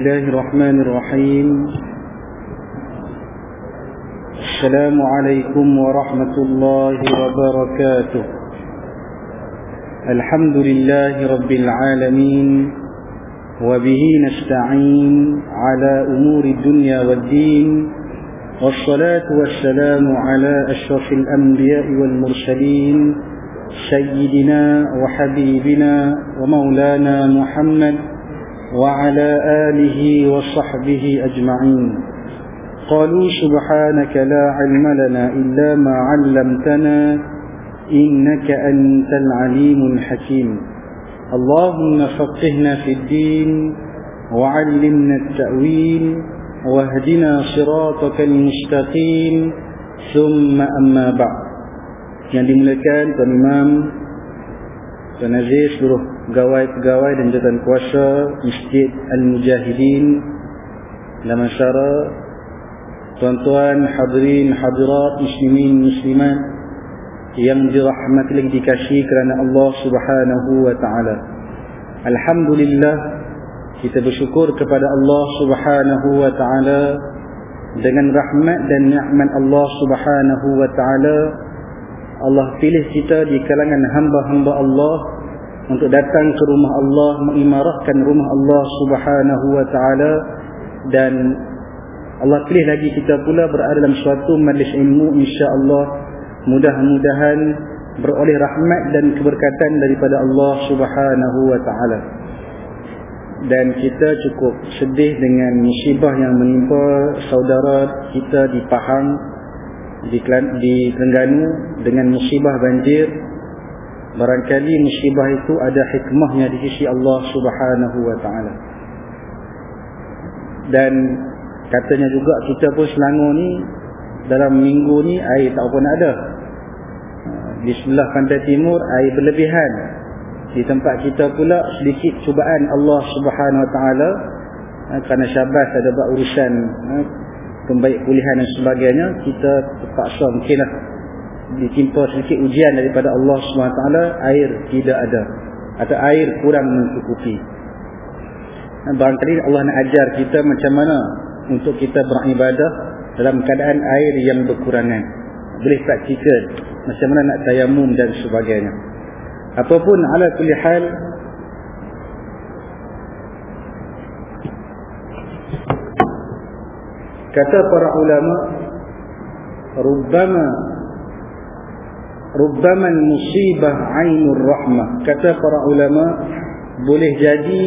الله الرحمن الرحيم. السلام عليكم ورحمة الله وبركاته. الحمد لله رب العالمين وبه نستعين على أمور الدنيا والدين والصلاة والسلام على أشرف الأنبياء والمرسلين سيدنا وحبيبنا ومولانا محمد وعلى آله وصحبه أجمعين. قالوا سبحانك لا علم لنا إلا ما علمتنا إنك أنت العليم الحكيم. اللهم فقهنا في الدين وعلمنا التأويل واهدنا صراطك المستقيم. ثم أما بعد. Yang dimulakan Tuan Imam seluruh pegawai-pegawai dan jawatan kuasa Masjid Al-Mujahidin dan tuan-tuan hadirin hadirat muslimin muslimat yang dirahmati lagi dikasih kerana Allah Subhanahu wa taala. Alhamdulillah kita bersyukur kepada Allah Subhanahu wa taala dengan rahmat dan nikmat Allah Subhanahu wa taala Allah pilih kita di kalangan hamba-hamba Allah untuk datang ke rumah Allah mengimarahkan rumah Allah Subhanahu wa taala dan Allah pilih lagi kita pula berada dalam suatu majlis ilmu insya-Allah mudah-mudahan beroleh rahmat dan keberkatan daripada Allah Subhanahu wa taala. Dan kita cukup sedih dengan musibah yang menimpa saudara kita di Pahang di Terengganu dengan musibah banjir. Barangkali musibah itu ada hikmahnya di sisi Allah Subhanahu wa taala. Dan katanya juga kita pun Selangor ni dalam minggu ni air tak pun ada. Di sebelah pantai timur air berlebihan. Di tempat kita pula sedikit cubaan Allah subhanahu wa ta'ala. Ha, kerana syabas ada buat urusan ha, pembaik pulihan dan sebagainya kita terpaksa mungkinlah ditimpa sedikit ujian daripada Allah ta'ala air tidak ada. Atau air kurang mencukupi. Barangkali Allah nak ajar kita macam mana untuk kita beribadah dalam keadaan air yang berkurangan. Boleh praktikal macam mana nak tayamum dan sebagainya? Apapun ala kulli hal kata para ulama rubbama rubbama musibah ainur rahmah kata para ulama boleh jadi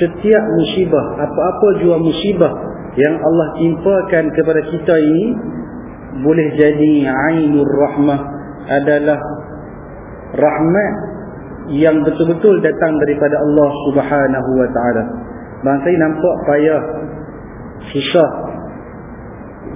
setiap musibah apa-apa jua musibah yang Allah timpakan kepada kita ini boleh jadi ainur rahmah adalah rahmat yang betul-betul datang daripada Allah Subhanahu wa taala. Bangsa nampak payah susah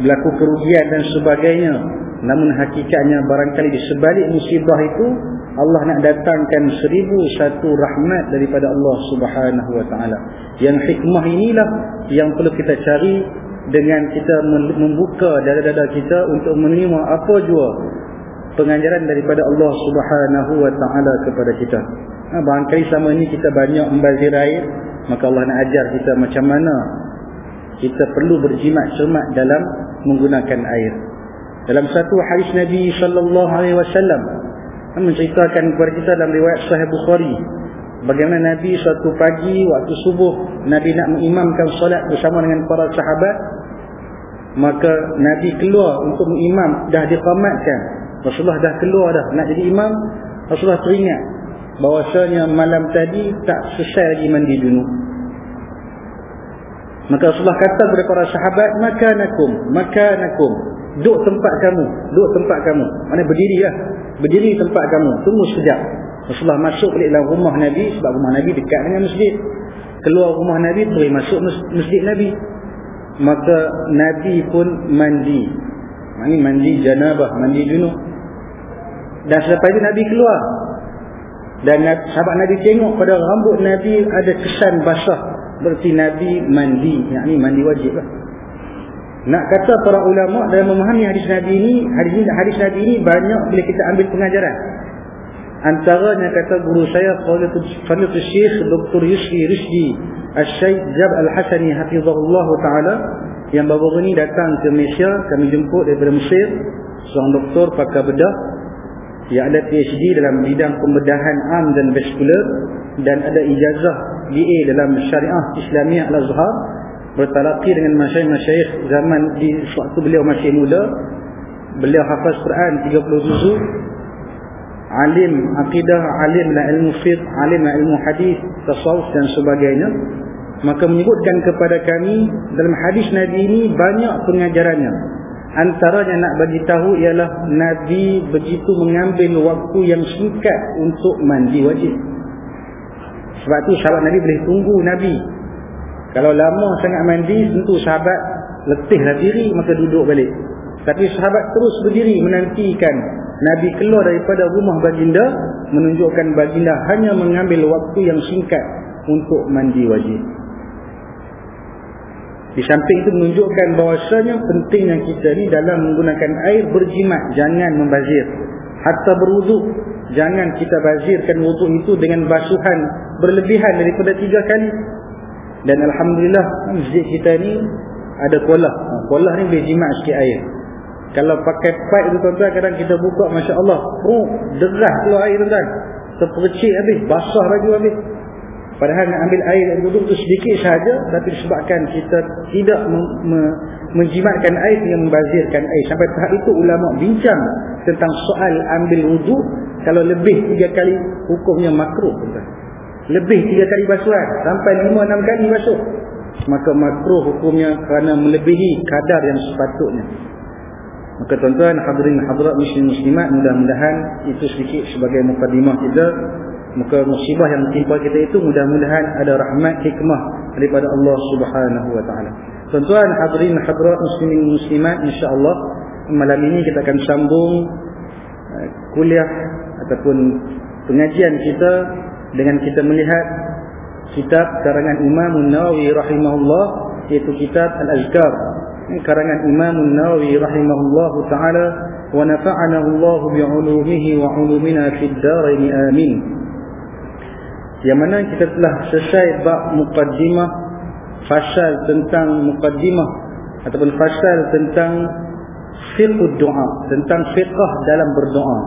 berlaku kerugian dan sebagainya. Namun hakikatnya barangkali di sebalik musibah itu Allah nak datangkan seribu satu rahmat daripada Allah subhanahu wa ta'ala. Yang hikmah inilah yang perlu kita cari dengan kita membuka dada-dada kita untuk menerima apa jua pengajaran daripada Allah subhanahu wa ta'ala kepada kita. Ha, barangkali sama ini kita banyak membazir air, maka Allah nak ajar kita macam mana kita perlu berjimat cermat dalam menggunakan air. Dalam satu hadis Nabi sallallahu alaihi wasallam menceritakan kepada kita dalam riwayat Sahih Bukhari bagaimana Nabi suatu pagi waktu subuh Nabi nak mengimamkan solat bersama dengan para sahabat maka Nabi keluar untuk mengimam dah diqamatkan Rasulullah dah keluar dah nak jadi imam Rasulullah teringat bahawasanya malam tadi tak selesai lagi mandi junub maka Rasulullah kata kepada para sahabat makanakum makanakum. Duduk tempat kamu duduk tempat kamu. Mana berdiri lah berdiri tempat kamu tunggu sekejap. Rasulullah masuk balik dalam rumah Nabi sebab rumah Nabi dekat dengan masjid. Keluar rumah Nabi terus masuk masjid Nabi. Maka Nabi pun mandi. Ini mandi janabah mandi junub. Dan selepas itu Nabi keluar. Dan sahabat Nabi tengok pada rambut Nabi ada kesan basah berarti Nabi mandi yang ini mandi wajib lah nak kata para ulama dalam memahami hadis Nabi ini, hadis hadis Nabi ini banyak bila kita ambil pengajaran. Antaranya kata guru saya Fadilatul Syekh Dr. Yusri Rizki Al-Syaikh Jab Al-Hasani Hafizahullah Ta'ala yang baru ini datang ke Malaysia kami jemput daripada Mesir seorang doktor pakar bedah yang ada PhD dalam bidang pembedahan am dan vascular dan ada ijazah BA dalam syariah Islamiah Al-Azhar bertalaqi dengan masyayikh-masyayikh zaman di waktu beliau masih muda. Beliau hafaz Quran 30 juzuk alim akidah alim dan ilmu fiqh alim dan ilmu hadis tasawuf dan sebagainya. Maka menyebutkan kepada kami dalam hadis Nabi ini banyak pengajarannya antaranya nak bagi tahu ialah Nabi begitu mengambil waktu yang singkat untuk mandi wajib. Sebab tu sahabat Nabi boleh tunggu Nabi. Kalau lama sangat mandi tentu sahabat letihlah diri maka duduk balik. Tapi sahabat terus berdiri menantikan Nabi keluar daripada rumah baginda menunjukkan baginda hanya mengambil waktu yang singkat untuk mandi wajib. Di samping itu menunjukkan bahawasanya pentingnya kita ni dalam menggunakan air berjimat jangan membazir. Hatta berwuduk jangan kita bazirkan wuduk itu dengan basuhan berlebihan daripada tiga kali. Dan Alhamdulillah masjid kita ni ada kolah. Kolah ni boleh jimat sikit air. Kalau pakai pipe tu tuan-tuan kadang kita buka masya-Allah, oh derah keluar air tuan-tuan. Terpercik habis, basah lagi habis. Padahal nak ambil air yang duduk tu sedikit saja tapi disebabkan kita tidak me menjimatkan air yang membazirkan air. Sampai tahap itu ulama bincang tentang soal ambil wuduk kalau lebih tiga kali hukumnya makruh. Lebih tiga kali basuhan sampai lima enam kali basuh. Maka makruh hukumnya kerana melebihi kadar yang sepatutnya. Maka tuan-tuan hadirin hadirat muslim muslimat mudah-mudahan itu sedikit sebagai mukadimah kita. Maka musibah yang menimpa kita itu mudah-mudahan ada rahmat hikmah daripada Allah Subhanahu wa taala. Tuan-tuan hadirin hadirat muslimin muslimat insya-Allah malam ini kita akan sambung uh, kuliah ataupun pengajian kita dengan kita melihat kitab karangan Imam An-Nawawi rahimahullah iaitu kitab Al-Azkar karangan Imam Nawawi rahimahullahu taala wa nafa'ana Allah bi'ulumihi wa 'ulumina fid dharain amin. Yang mana kita telah selesai bab mukaddimah fasal tentang mukaddimah ataupun fasal tentang fiqh doa, tentang fiqh dalam berdoa.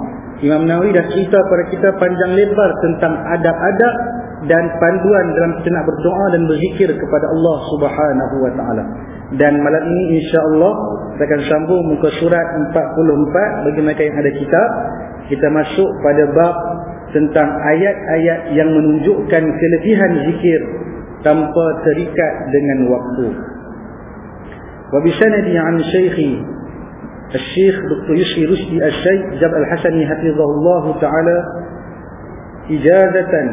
Imam Nawawi dah cerita kepada kita panjang lebar tentang adab-adab dan panduan dalam kita nak berdoa dan berzikir kepada Allah Subhanahu wa taala. Dan malam ini insya-Allah kita akan sambung muka surat 44 bagi mereka yang ada kitab. Kita masuk pada bab tentang ayat-ayat yang menunjukkan kelebihan zikir tanpa terikat dengan waktu. Wa bi sanadi an syaikhi Al-Syekh Dr. Yusri Rusdi Al-Syekh Jab Al-Hasani hafizahullah taala ijazatan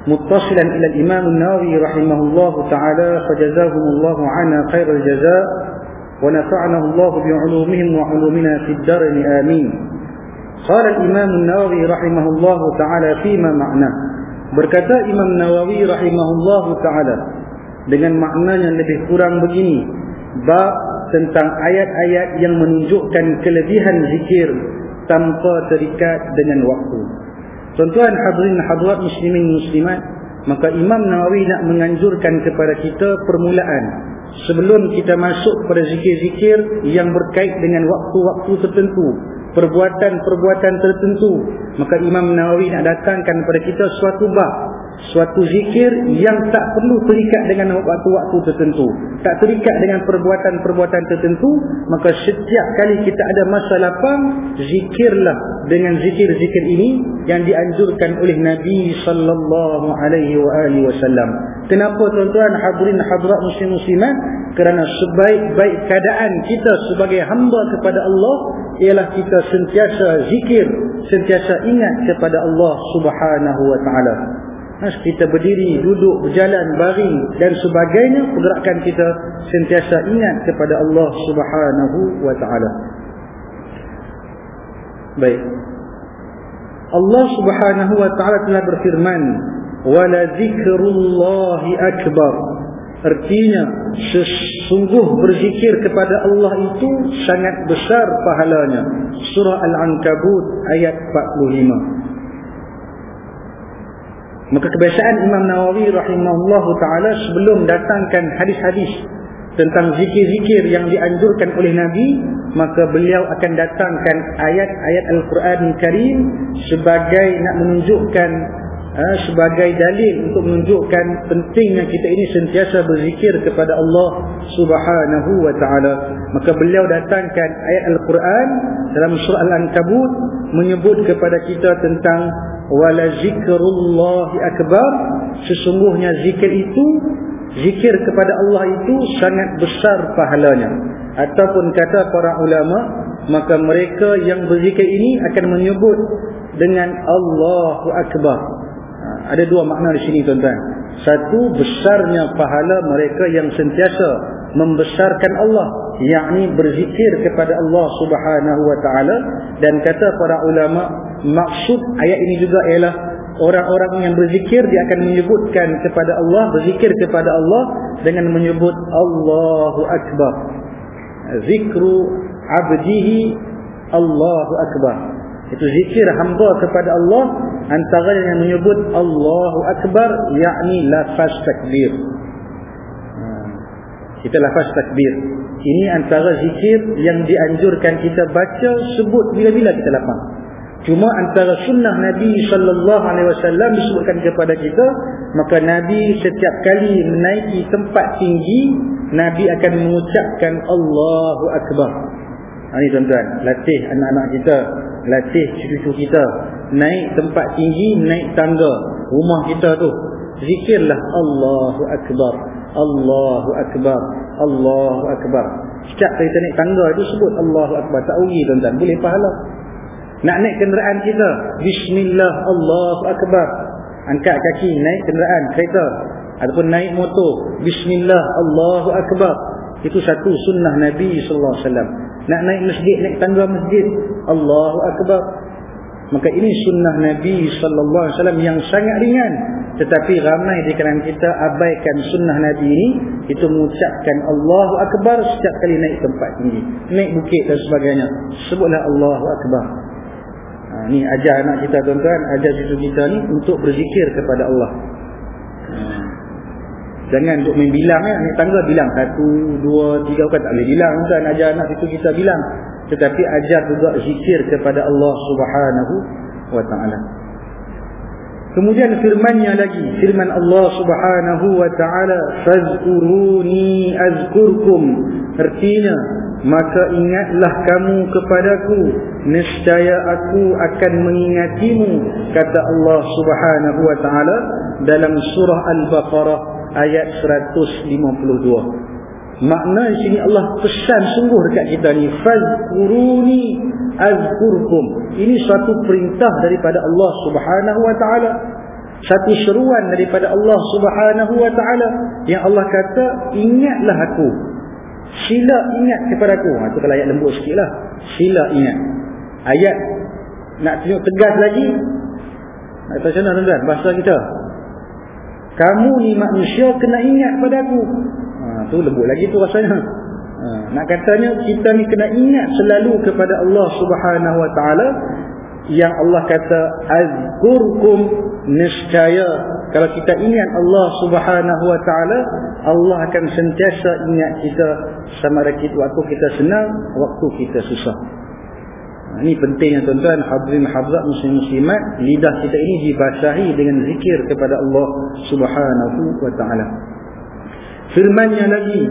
متصلا إلى الإمام النووي رحمه الله تعالى فجزاهم الله عنا خير الجزاء ونفعنا الله بعلومهم وعلومنا في الدرن آمين Qala Imam Nawawi, rahimahullahu taala fi ma ma'na. Berkata Imam Nawawi rahimahullahu taala dengan makna yang lebih kurang begini. Ba tentang ayat-ayat yang menunjukkan kelebihan zikir tanpa terikat dengan waktu. Tuan-tuan hadirin hadirat muslimin muslimat, maka Imam Nawawi nak menganjurkan kepada kita permulaan sebelum kita masuk pada zikir-zikir yang berkait dengan waktu-waktu tertentu, perbuatan-perbuatan tertentu, maka Imam Nawawi nak datangkan kepada kita suatu bab suatu zikir yang tak perlu terikat dengan waktu-waktu tertentu. Tak terikat dengan perbuatan-perbuatan tertentu maka setiap kali kita ada masa lapang zikirlah dengan zikir-zikir ini yang dianjurkan oleh Nabi sallallahu alaihi wasallam. Kenapa tuan-tuan hadirin hadirat muslim muslimat kerana sebaik-baik keadaan kita sebagai hamba kepada Allah ialah kita sentiasa zikir sentiasa ingat kepada Allah subhanahu wa ta'ala kita berdiri, duduk, berjalan, baring dan sebagainya pergerakan kita sentiasa ingat kepada Allah Subhanahu wa taala. Baik. Allah Subhanahu wa taala telah berfirman, "Wala dzikrullahi akbar." Artinya sesungguh berzikir kepada Allah itu sangat besar pahalanya. Surah Al-Ankabut ayat 45. Maka kebiasaan Imam Nawawi rahimahullahu taala sebelum datangkan hadis-hadis tentang zikir-zikir yang dianjurkan oleh Nabi, maka beliau akan datangkan ayat-ayat Al-Quran Karim sebagai nak menunjukkan uh, sebagai dalil untuk menunjukkan pentingnya kita ini sentiasa berzikir kepada Allah Subhanahu wa taala. Maka beliau datangkan ayat Al-Quran dalam surah Al-Ankabut menyebut kepada kita tentang wala zikrullahi akbar. Sesungguhnya zikir itu zikir kepada Allah itu sangat besar pahalanya. Ataupun kata para ulama maka mereka yang berzikir ini akan menyebut dengan Allahu akbar. ha, ada dua makna di sini tuan-tuan. Satu besarnya pahala mereka yang sentiasa membesarkan Allah yakni berzikir kepada Allah Subhanahu wa taala. Dan kata para ulama maksud ayat ini juga ialah orang-orang yang berzikir dia akan menyebutkan kepada Allah berzikir kepada Allah dengan menyebut Allahu akbar. Zikru abdihi Allahu akbar itu zikir hamba kepada Allah antara yang menyebut Allahu akbar yakni lafaz takbir ha. kita lafaz takbir ini antara zikir yang dianjurkan kita baca sebut bila-bila kita lapang. Cuma antara sunnah Nabi sallallahu alaihi wasallam disebutkan kepada kita, maka Nabi setiap kali menaiki tempat tinggi, Nabi akan mengucapkan Allahu akbar. Ini tuan-tuan, latih anak-anak kita, latih cucu-cucu kita naik tempat tinggi, naik tangga rumah kita tu. Zikirlah Allahu akbar. Allahu akbar. Allahu Akbar. Setiap kali kita naik tangga itu sebut Allahu Akbar. Tak uji tuan-tuan. Boleh pahala. Nak naik kenderaan kita. Bismillah Allahu Akbar. Angkat kaki naik kenderaan kereta. Ataupun naik motor. Bismillah Allahu Akbar. Itu satu sunnah Nabi SAW. Nak naik masjid, naik tangga masjid. Allahu Akbar. Maka ini sunnah Nabi SAW yang sangat ringan. Tetapi ramai di kalangan kita abaikan sunnah Nabi ini itu mengucapkan Allahu Akbar setiap kali naik tempat tinggi. Naik bukit dan sebagainya. Sebutlah Allahu Akbar. Ha, ni ajar anak kita tuan-tuan, ajar cucu kita ni untuk berzikir kepada Allah. Jangan untuk main bilang ya. Naik tangga bilang. Satu, dua, tiga. Bukan tak boleh bilang tuan. Ajar anak cucu kita bilang. Tetapi ajar juga zikir kepada Allah subhanahu wa ta'ala. Kemudian firmannya lagi, firman Allah Subhanahu wa taala, "Fazkuruni azkurkum." Artinya, maka ingatlah kamu kepadaku, nescaya aku akan mengingatimu, kata Allah Subhanahu wa taala dalam surah Al-Baqarah ayat 152. Makna sini Allah pesan sungguh dekat kita ni, "Fazkuruni azkurkum." Ini satu perintah daripada Allah Subhanahu wa taala. Satu seruan daripada Allah Subhanahu wa taala yang Allah kata, "Ingatlah aku." Sila ingat kepada aku. Ha tu kalau ayat lembut sikitlah. Sila ingat. Ayat nak tunjuk tegas lagi. Nak tahu macam mana tuan bahasa kita? Kamu ni manusia kena ingat pada aku tu lembut lagi tu rasanya. Ha, nak katanya kita ni kena ingat selalu kepada Allah subhanahu wa ta'ala yang Allah kata azkurkum niscaya. Kalau kita ingat Allah subhanahu wa ta'ala Allah akan sentiasa ingat kita sama ada kita waktu kita senang waktu kita susah. Ha, ini pentingnya tuan-tuan hadirin hadirat muslim-muslimat lidah kita ini dibasahi dengan zikir kepada Allah subhanahu wa ta'ala firmannya lagi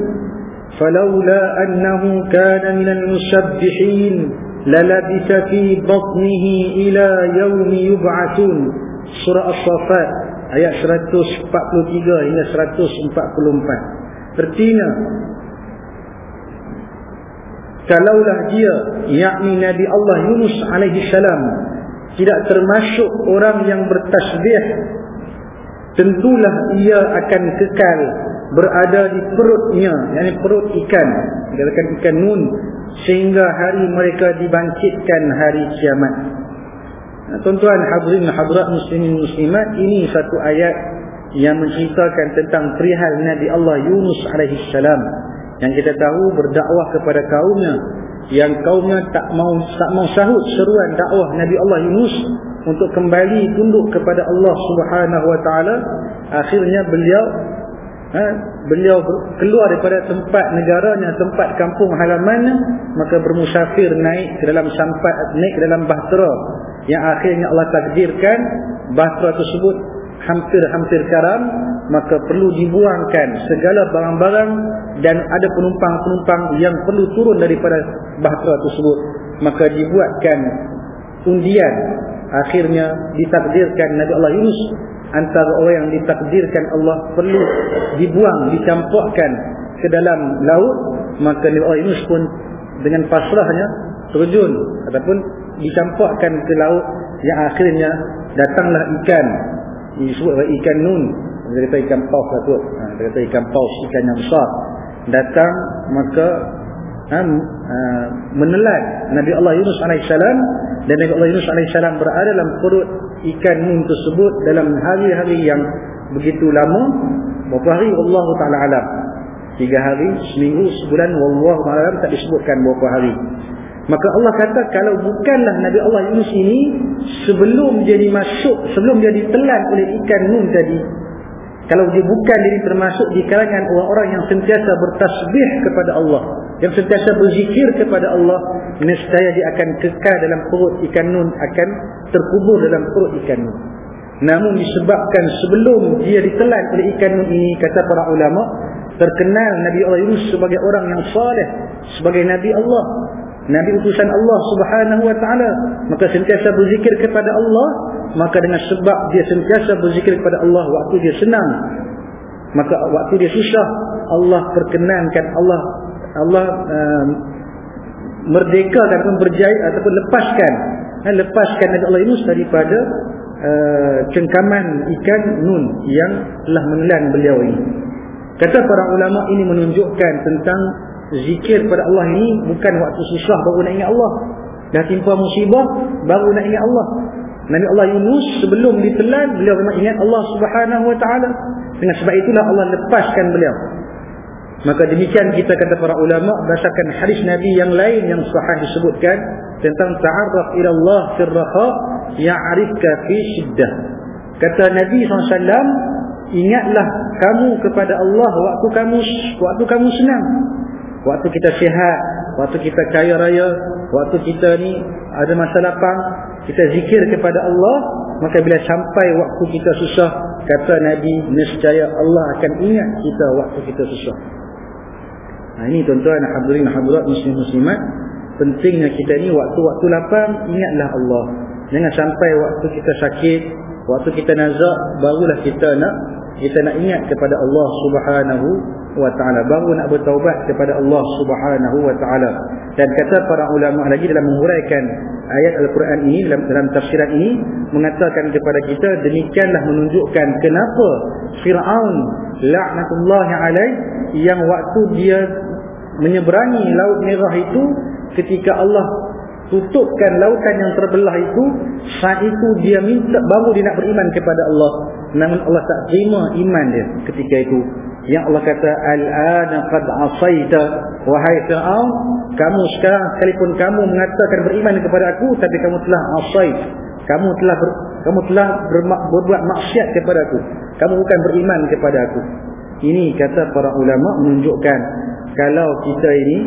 falaula annahu kana minal musabbihin lalabisa fi batnihi ila yaumi yub'atun surah as-safat ayat 143 hingga 144 artinya kalaulah dia yakni Nabi Allah Yunus alaihi salam tidak termasuk orang yang bertasbih tentulah ia akan kekal berada di perutnya yakni perut ikan. Dikatakan ikan nun sehingga hari mereka dibangkitkan hari kiamat. Tuan-tuan hadirin hadirat muslimin muslimat ini satu ayat yang menceritakan tentang perihal Nabi Allah Yunus alaihi salam. Yang kita tahu berdakwah kepada kaumnya yang kaumnya tak mau tak mau sahut seruan dakwah Nabi Allah Yunus untuk kembali tunduk kepada Allah Subhanahu wa taala akhirnya beliau ha, beliau keluar daripada tempat negaranya tempat kampung halamannya maka bermusafir naik ke dalam sampat naik ke dalam bahtera. Yang akhirnya Allah takdirkan bahtera tersebut hampir-hampir karam maka perlu dibuangkan segala barang-barang dan ada penumpang-penumpang yang perlu turun daripada bahtera tersebut. Maka dibuatkan undian akhirnya ditakdirkan Nabi Allah Yunus antara orang yang ditakdirkan Allah perlu dibuang, dicampurkan ke dalam laut maka Nabi Allah Yunus pun dengan pasrahnya terjun ataupun dicampurkan ke laut. Yang akhirnya datanglah ikan. Disebut ikan nun. Dia kata ikan paus lah tu. Ha, dia kata ikan paus ikan yang besar. Datang maka ha, ha, menelan. Nabi Allah Yunus AS dan Nabi Allah Yunus AS berada dalam perut ikan nun tersebut dalam hari-hari yang begitu lama. Berapa hari? Allah Ta'ala alam. Tiga hari, seminggu, sebulan Allah Ta'ala alam. Tak disebutkan berapa hari. Maka Allah kata kalau bukanlah Nabi Allah Yunus ini sebelum dia dimasuk sebelum dia ditelan oleh ikan nun tadi kalau dia bukan diri termasuk di kalangan orang-orang yang sentiasa bertasbih kepada Allah. Yang sentiasa berzikir kepada Allah. Nescaya dia akan kekal dalam perut ikan nun. Akan terkubur dalam perut ikan nun. Namun disebabkan sebelum dia ditelan oleh ikan nun ini. Kata para ulama. Terkenal Nabi Allah Yunus sebagai orang yang salih. Sebagai Nabi Allah. Nabi utusan Allah subhanahu wa ta'ala Maka sentiasa berzikir kepada Allah Maka dengan sebab dia sentiasa berzikir kepada Allah Waktu dia senang Maka waktu dia susah Allah perkenankan Allah Allah uh, Merdeka ataupun berjaya Ataupun lepaskan uh, Lepaskan Nabi Allah Yunus daripada uh, Cengkaman ikan nun Yang telah menelan beliau ini Kata para ulama ini menunjukkan tentang zikir kepada Allah ini bukan waktu susah baru nak ingat Allah. Dah timpa musibah baru nak ingat Allah. Nabi Allah Yunus sebelum ditelan beliau memang ingat Allah Subhanahu wa taala. Dengan sebab itulah Allah lepaskan beliau. Maka demikian kita kata para ulama berdasarkan hadis Nabi yang lain yang sahih disebutkan tentang ta'arraf ila Allah fil raha ya'rifka fi shiddah. Kata Nabi SAW ingatlah kamu kepada Allah waktu kamu waktu kamu senang waktu kita sihat, waktu kita kaya raya, waktu kita ni ada masa lapang, kita zikir kepada Allah, maka bila sampai waktu kita susah, kata Nabi, nescaya Allah akan ingat kita waktu kita susah. Nah ini tuan-tuan, hadirin hadirat muslim-muslimat, pentingnya kita ni waktu-waktu lapang, ingatlah Allah. Jangan sampai waktu kita sakit, waktu kita nazak, barulah kita nak kita nak ingat kepada Allah Subhanahu wa taala. Baru nak bertaubat kepada Allah Subhanahu wa taala. Dan kata para ulama lagi dalam menguraikan ayat al-Quran ini dalam dalam tafsiran ini mengatakan kepada kita demikianlah menunjukkan kenapa Firaun laknatullah alaih yang waktu dia menyeberangi laut merah itu ketika Allah tutupkan lautan yang terbelah itu saat itu dia minta baru dia nak beriman kepada Allah namun Allah tak terima iman dia ketika itu. Yang Allah kata al-ana qad asaita. Wahai fir'aun kamu sekarang sekalipun kamu mengatakan beriman kepada aku tapi kamu telah asait kamu telah ber, kamu telah bermak, berbuat maksiat kepada aku. Kamu bukan beriman kepada aku. Ini kata para ulama menunjukkan kalau kita ini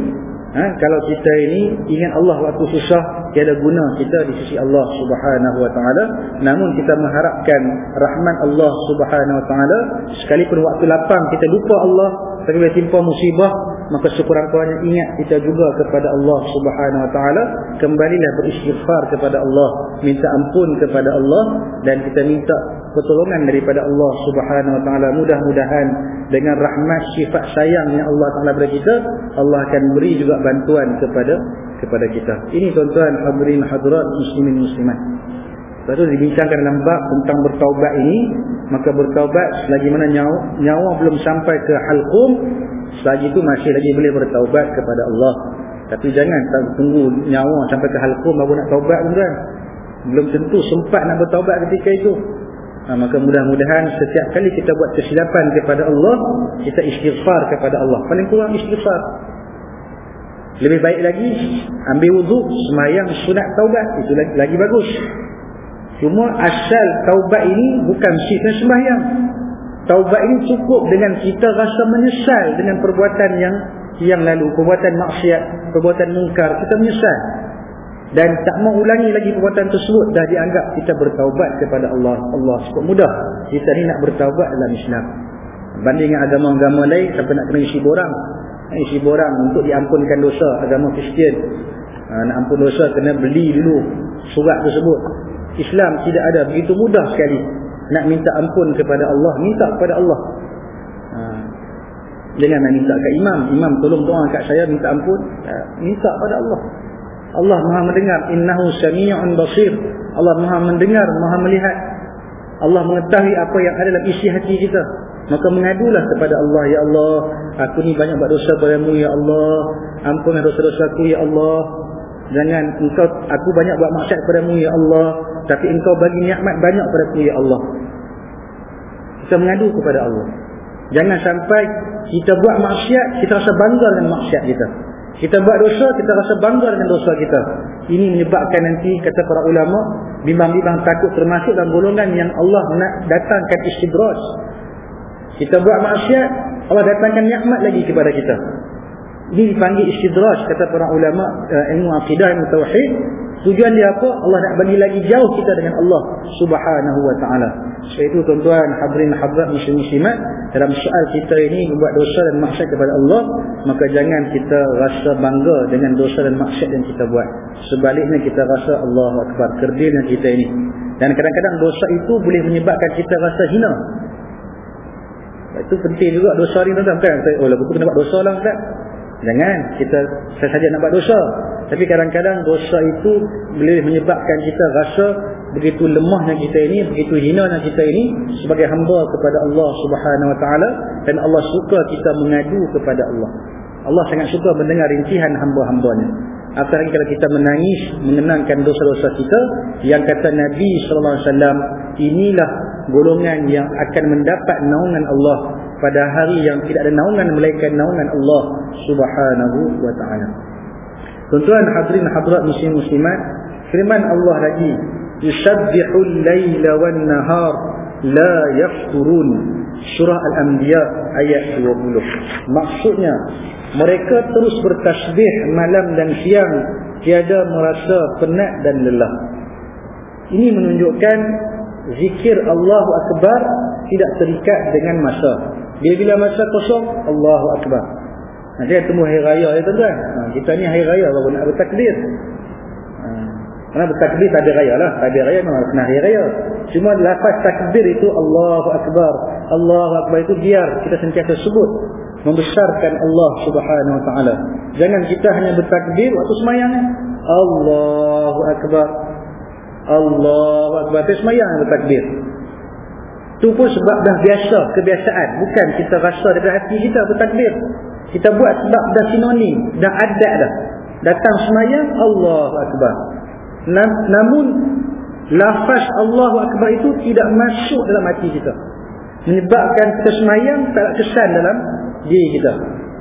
Ha? Kalau kita ini ingat Allah waktu susah, tiada guna kita di sisi Allah Subhanahu Wa Taala. Namun kita mengharapkan rahmat Allah Subhanahu Wa Taala. Sekalipun waktu lapang kita lupa Allah, tapi bila timpa musibah, maka sekurang-kurangnya ingat kita juga kepada Allah Subhanahu Wa Taala. Kembalilah beristighfar kepada Allah, minta ampun kepada Allah dan kita minta pertolongan daripada Allah Subhanahu Wa Taala. Mudah-mudahan dengan rahmat sifat sayang yang Allah Taala beri kita, Allah akan beri juga bantuan kepada kepada kita. Ini tuan-tuan hadirin hadirat muslimin muslimat. Lepas tu dibincangkan dalam bab tentang bertaubat ini, maka bertaubat selagi mana nyawa, nyawa belum sampai ke halqum, selagi itu masih lagi boleh bertaubat kepada Allah. Tapi jangan tunggu nyawa sampai ke halqum baru nak taubat tuan. Belum tentu sempat nak bertaubat ketika itu. Ha, maka mudah-mudahan setiap kali kita buat kesilapan kepada Allah, kita istighfar kepada Allah. Paling kurang istighfar. Lebih baik lagi ambil wuduk semayang sunat taubat itu lagi, lagi bagus. Cuma asal taubat ini bukan sifat sembahyang. Taubat ini cukup dengan kita rasa menyesal dengan perbuatan yang yang lalu, perbuatan maksiat, perbuatan mungkar, kita menyesal. Dan tak mau ulangi lagi perbuatan tersebut dah dianggap kita bertaubat kepada Allah. Allah cukup mudah. Kita ni nak bertaubat dalam Islam. Banding dengan agama-agama lain, siapa nak kena isi borang. Isi borang untuk diampunkan dosa agama Kristian. Ha, nak ampun dosa kena beli dulu surat tersebut. Islam tidak ada begitu mudah sekali nak minta ampun kepada Allah minta kepada Allah ha. jangan nak minta kat imam imam tolong doa kat saya minta ampun ha. minta kepada Allah Allah maha mendengar innahu sami'un basir Allah maha mendengar maha melihat Allah mengetahui apa yang ada dalam isi hati kita maka mengadulah kepada Allah ya Allah aku ni banyak buat dosa padamu ya Allah. Ampunlah dosa-dosa aku ya Allah. Jangan engkau aku banyak buat maksiat padamu ya Allah. Tapi engkau bagi nikmat banyak padaku ya Allah. Kita mengadu kepada Allah. Jangan sampai kita buat maksiat kita rasa bangga dengan maksiat kita. Kita buat dosa kita rasa bangga dengan dosa kita. Ini menyebabkan nanti kata para ulama bimbang-bimbang takut termasuk dalam golongan yang Allah nak datangkan istidraj kita buat maksiat Allah datangkan nikmat lagi kepada kita. Ini dipanggil istidraj kata para ulama uh, ilmu akidah ilmu tauhid. Tujuan dia apa? Allah nak bagi lagi jauh kita dengan Allah subhanahu wa ta'ala. Sebab itu tuan-tuan hadirin hadirat muslim-muslimat dalam soal kita ini membuat dosa dan maksiat kepada Allah maka jangan kita rasa bangga dengan dosa dan maksiat yang kita buat. Sebaliknya kita rasa Allah akbar kerdilnya kita ini. Dan kadang-kadang dosa itu boleh menyebabkan kita rasa hina itu penting juga dosa ni tuan-tuan kan oh lah betul kena buat dosa lah kan Jangan kita saja nak buat dosa. Tapi kadang-kadang dosa itu boleh menyebabkan kita rasa begitu lemahnya kita ini, begitu hinanya kita ini sebagai hamba kepada Allah Subhanahu Wa Taala dan Allah suka kita mengadu kepada Allah. Allah sangat suka mendengar rintihan hamba-hambanya. Apalagi kalau kita menangis mengenangkan dosa-dosa kita yang kata Nabi sallallahu alaihi wasallam inilah golongan yang akan mendapat naungan Allah pada hari yang tidak ada naungan melainkan naungan Allah Subhanahu wa taala. Tuan-tuan hadirin hadirat muslim muslimat, firman Allah lagi, "Yusabbihul laila wan nahar la yafturun." Surah Al-Anbiya ayat 20. Maksudnya, mereka terus bertasbih malam dan siang tiada merasa penat dan lelah. Ini menunjukkan zikir Allahu Akbar tidak terikat dengan masa. Bila-bila masa kosong, Allahu Akbar. Nanti ada temu hari raya ya tuan-tuan. Ha, kita ni hari raya baru nak bertakbir. Kerana bertakbir tak ada raya lah. Tak ada raya memang kena hari raya. Cuma lafaz takbir itu Allahu Akbar. Allahu Akbar itu biar kita sentiasa sebut. Membesarkan Allah subhanahu wa ta'ala. Jangan kita hanya bertakbir waktu semayang. Allahu Akbar. Allahu Akbar. Itu semayang bertakbir. Itu pun sebab dah biasa, kebiasaan. Bukan kita rasa daripada hati kita bertakbir. Kita buat sebab dah sinonim, dah adat dah. Datang semayang, Allahu Akbar. Namun, lafaz Allahu Akbar itu tidak masuk dalam hati kita. Menyebabkan kita semayang, tak kesan dalam diri kita.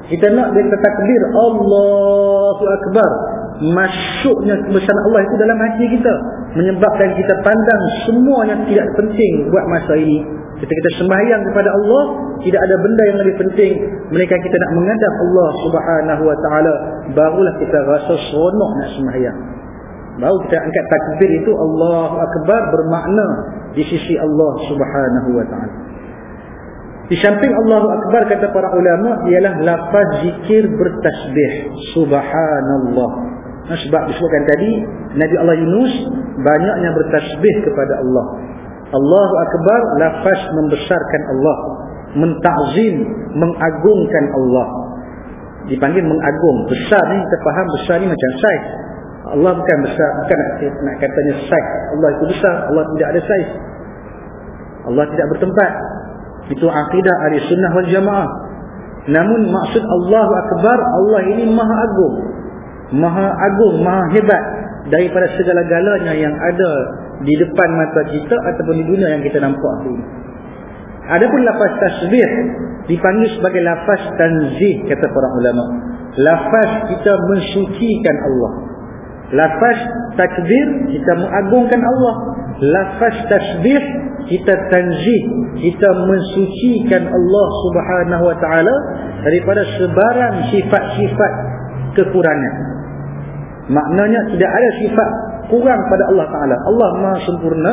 Kita nak dia takbir, Allahu Akbar. Masuknya kebesaran Allah itu dalam hati kita. Menyebabkan kita pandang semua yang tidak penting buat masa ini. Kita kita sembahyang kepada Allah tidak ada benda yang lebih penting. Mereka kita nak menghadap Allah subhanahu wa ta'ala barulah kita rasa seronok nak sembahyang baru kita angkat takbir itu Allah Akbar bermakna di sisi Allah subhanahu wa ta'ala di samping Allah Akbar kata para ulama ialah lafaz zikir bertasbih subhanallah Nah, sebab disebutkan tadi Nabi Allah Yunus banyaknya bertasbih kepada Allah. Allahu Akbar lafaz membesarkan Allah, mentakzim, mengagungkan Allah. Dipanggil mengagung. Besar ni kita faham besar ni macam saiz. Allah bukan besar, bukan nak, nak katanya saiz. Allah itu besar, Allah tidak ada saiz. Allah tidak bertempat. Itu akidah ahli sunnah wal jamaah. Namun maksud Allahu Akbar, Allah ini maha agung maha agung, maha hebat daripada segala-galanya yang ada di depan mata kita ataupun di dunia yang kita nampak ini. Adapun lafaz tasbih dipanggil sebagai lafaz tanzih kata para ulama. Lafaz kita mensucikan Allah. Lafaz takbir kita mengagungkan Allah. lafaz tasbih kita tanzih kita mensucikan Allah Subhanahu wa taala daripada sebarang sifat-sifat kekurangan maknanya tidak ada sifat kurang pada Allah taala Allah Maha sempurna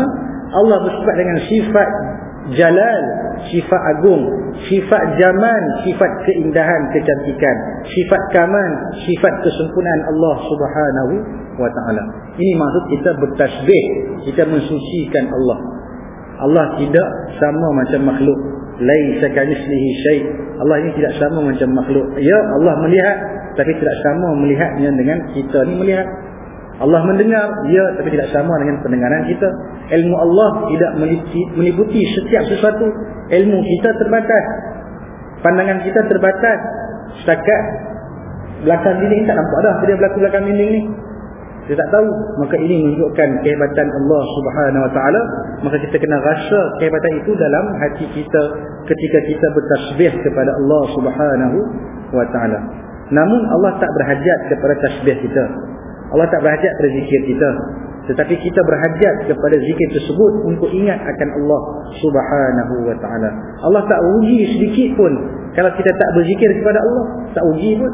Allah bersifat dengan sifat jalal sifat agung sifat zaman sifat keindahan kecantikan sifat kamal sifat kesempurnaan Allah Subhanahu wa taala. Ini maksud kita bertasbih kita mensucikan Allah. Allah tidak sama macam makhluk. Laisa kamitslihi syai. Allah ini tidak sama macam makhluk. Ya Allah melihat tapi tidak sama melihatnya dengan kita ni melihat Allah mendengar ya tapi tidak sama dengan pendengaran kita. Ilmu Allah tidak meliputi setiap sesuatu. Ilmu kita terbatas. Pandangan kita terbatas. Setakat belakang dinding tak nampak dah dia berlaku belakang dinding ni. Dia tak tahu. Maka ini menunjukkan kehebatan Allah Subhanahu Wa Taala. Maka kita kena rasa kehebatan itu dalam hati kita ketika kita bertasbih kepada Allah Subhanahu Wa Taala. Namun Allah tak berhajat kepada tasbih kita Allah tak berhajat pada zikir kita tetapi kita berhajat kepada zikir tersebut untuk ingat akan Allah Subhanahu wa taala. Allah tak uji sedikit pun kalau kita tak berzikir kepada Allah, tak uji pun.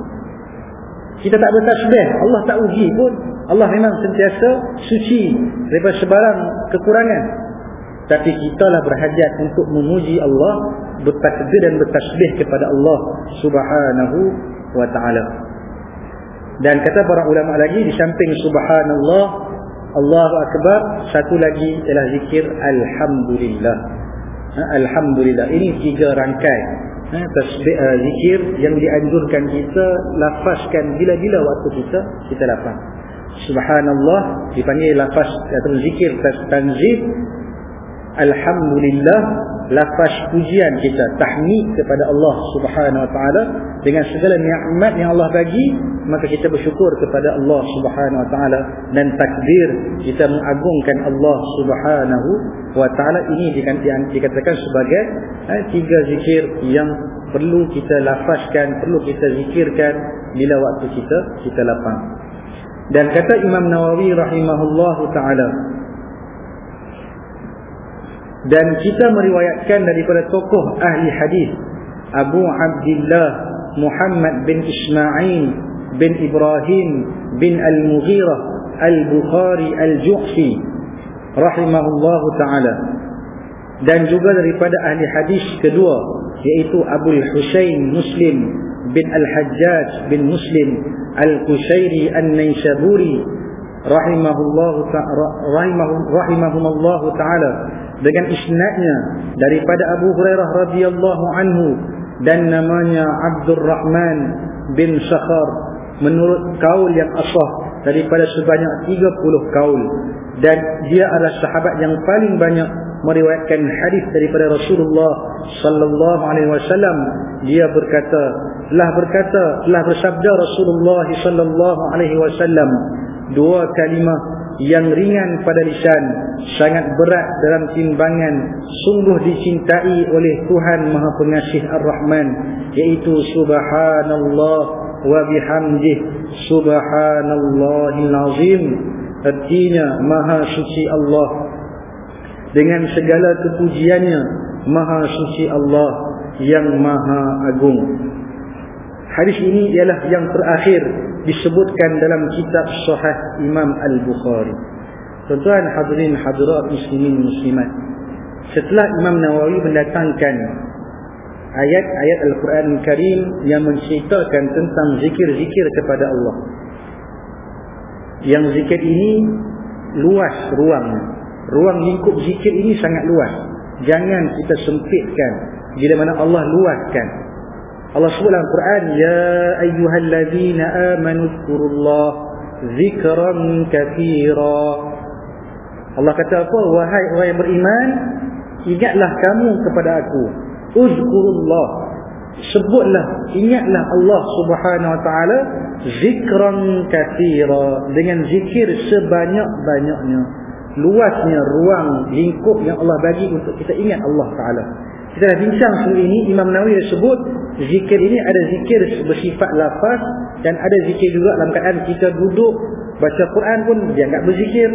Kita tak bertasbih, Allah tak uji pun. Allah memang sentiasa suci daripada sebarang kekurangan. Tapi kita lah berhajat untuk memuji Allah, bertakbir dan bertasbih kepada Allah Subhanahu wa taala. Dan kata para ulama lagi di samping subhanallah Allahu akbar satu lagi ialah zikir alhamdulillah. Ha, alhamdulillah ini tiga rangkai ha, tasbih uh, zikir yang dianjurkan kita lafazkan bila-bila waktu kita kita lafaz. Subhanallah dipanggil lafaz atau zikir tanzih Alhamdulillah lafaz pujian kita tahmid kepada Allah Subhanahu wa taala dengan segala nikmat yang Allah bagi maka kita bersyukur kepada Allah Subhanahu wa taala dan takbir kita mengagungkan Allah Subhanahu wa taala. Ini dikatakan sebagai eh, tiga zikir yang perlu kita lafazkan perlu kita zikirkan bila waktu kita kita lapang. Dan kata Imam Nawawi rahimahullahu taala dan kita meriwayatkan daripada tokoh ahli hadis Abu Abdullah Muhammad bin Ismail bin Ibrahim bin Al-Mughirah Al-Bukhari Al-Juhfi rahimahullahu taala dan juga daripada ahli hadis kedua iaitu Abu Husain Muslim bin Al-Hajjaj bin Muslim Al-Qushairi An-Naisaburi rahimahullahu ta'ala rahimahumullahu ta'ala dengan isnadnya daripada Abu Hurairah radhiyallahu anhu dan namanya Abdul Rahman bin Sakhar menurut kaul yang asah daripada sebanyak 30 kaul. Dan dia adalah sahabat yang paling banyak meriwayatkan hadis daripada Rasulullah sallallahu alaihi wasallam. Dia berkata telah berkata telah bersabda Rasulullah sallallahu alaihi wasallam dua kalimah yang ringan pada lisan sangat berat dalam timbangan sungguh dicintai oleh Tuhan Maha Pengasih Ar-Rahman yaitu subhanallah wa bihamdih subhanallahil azim artinya maha suci Allah dengan segala kepujiannya maha suci Allah yang maha agung hadis ini ialah yang terakhir disebutkan dalam kitab Sahih Imam Al-Bukhari. Tuan-tuan hadirin hadirat muslimin muslimat. Setelah Imam Nawawi mendatangkan ayat-ayat Al-Quran Karim yang menceritakan tentang zikir-zikir kepada Allah. Yang zikir ini luas ruang. Ruang lingkup zikir ini sangat luas. Jangan kita sempitkan bila mana Allah luaskan. Allah sebut dalam Quran ya ayyuhallazina amanu dzkurullah dzikran katsira Allah kata apa wahai orang yang beriman ingatlah kamu kepada aku uzkurullah. Sebutlah ingatlah Allah Subhanahu wa taala zikran katsira dengan zikir sebanyak-banyaknya. Luasnya ruang lingkup yang Allah bagi untuk kita ingat Allah taala kita dah bincang sebelum ini Imam Nawawi sebut zikir ini ada zikir bersifat lafaz dan ada zikir juga dalam keadaan kita duduk baca Quran pun dianggap berzikir.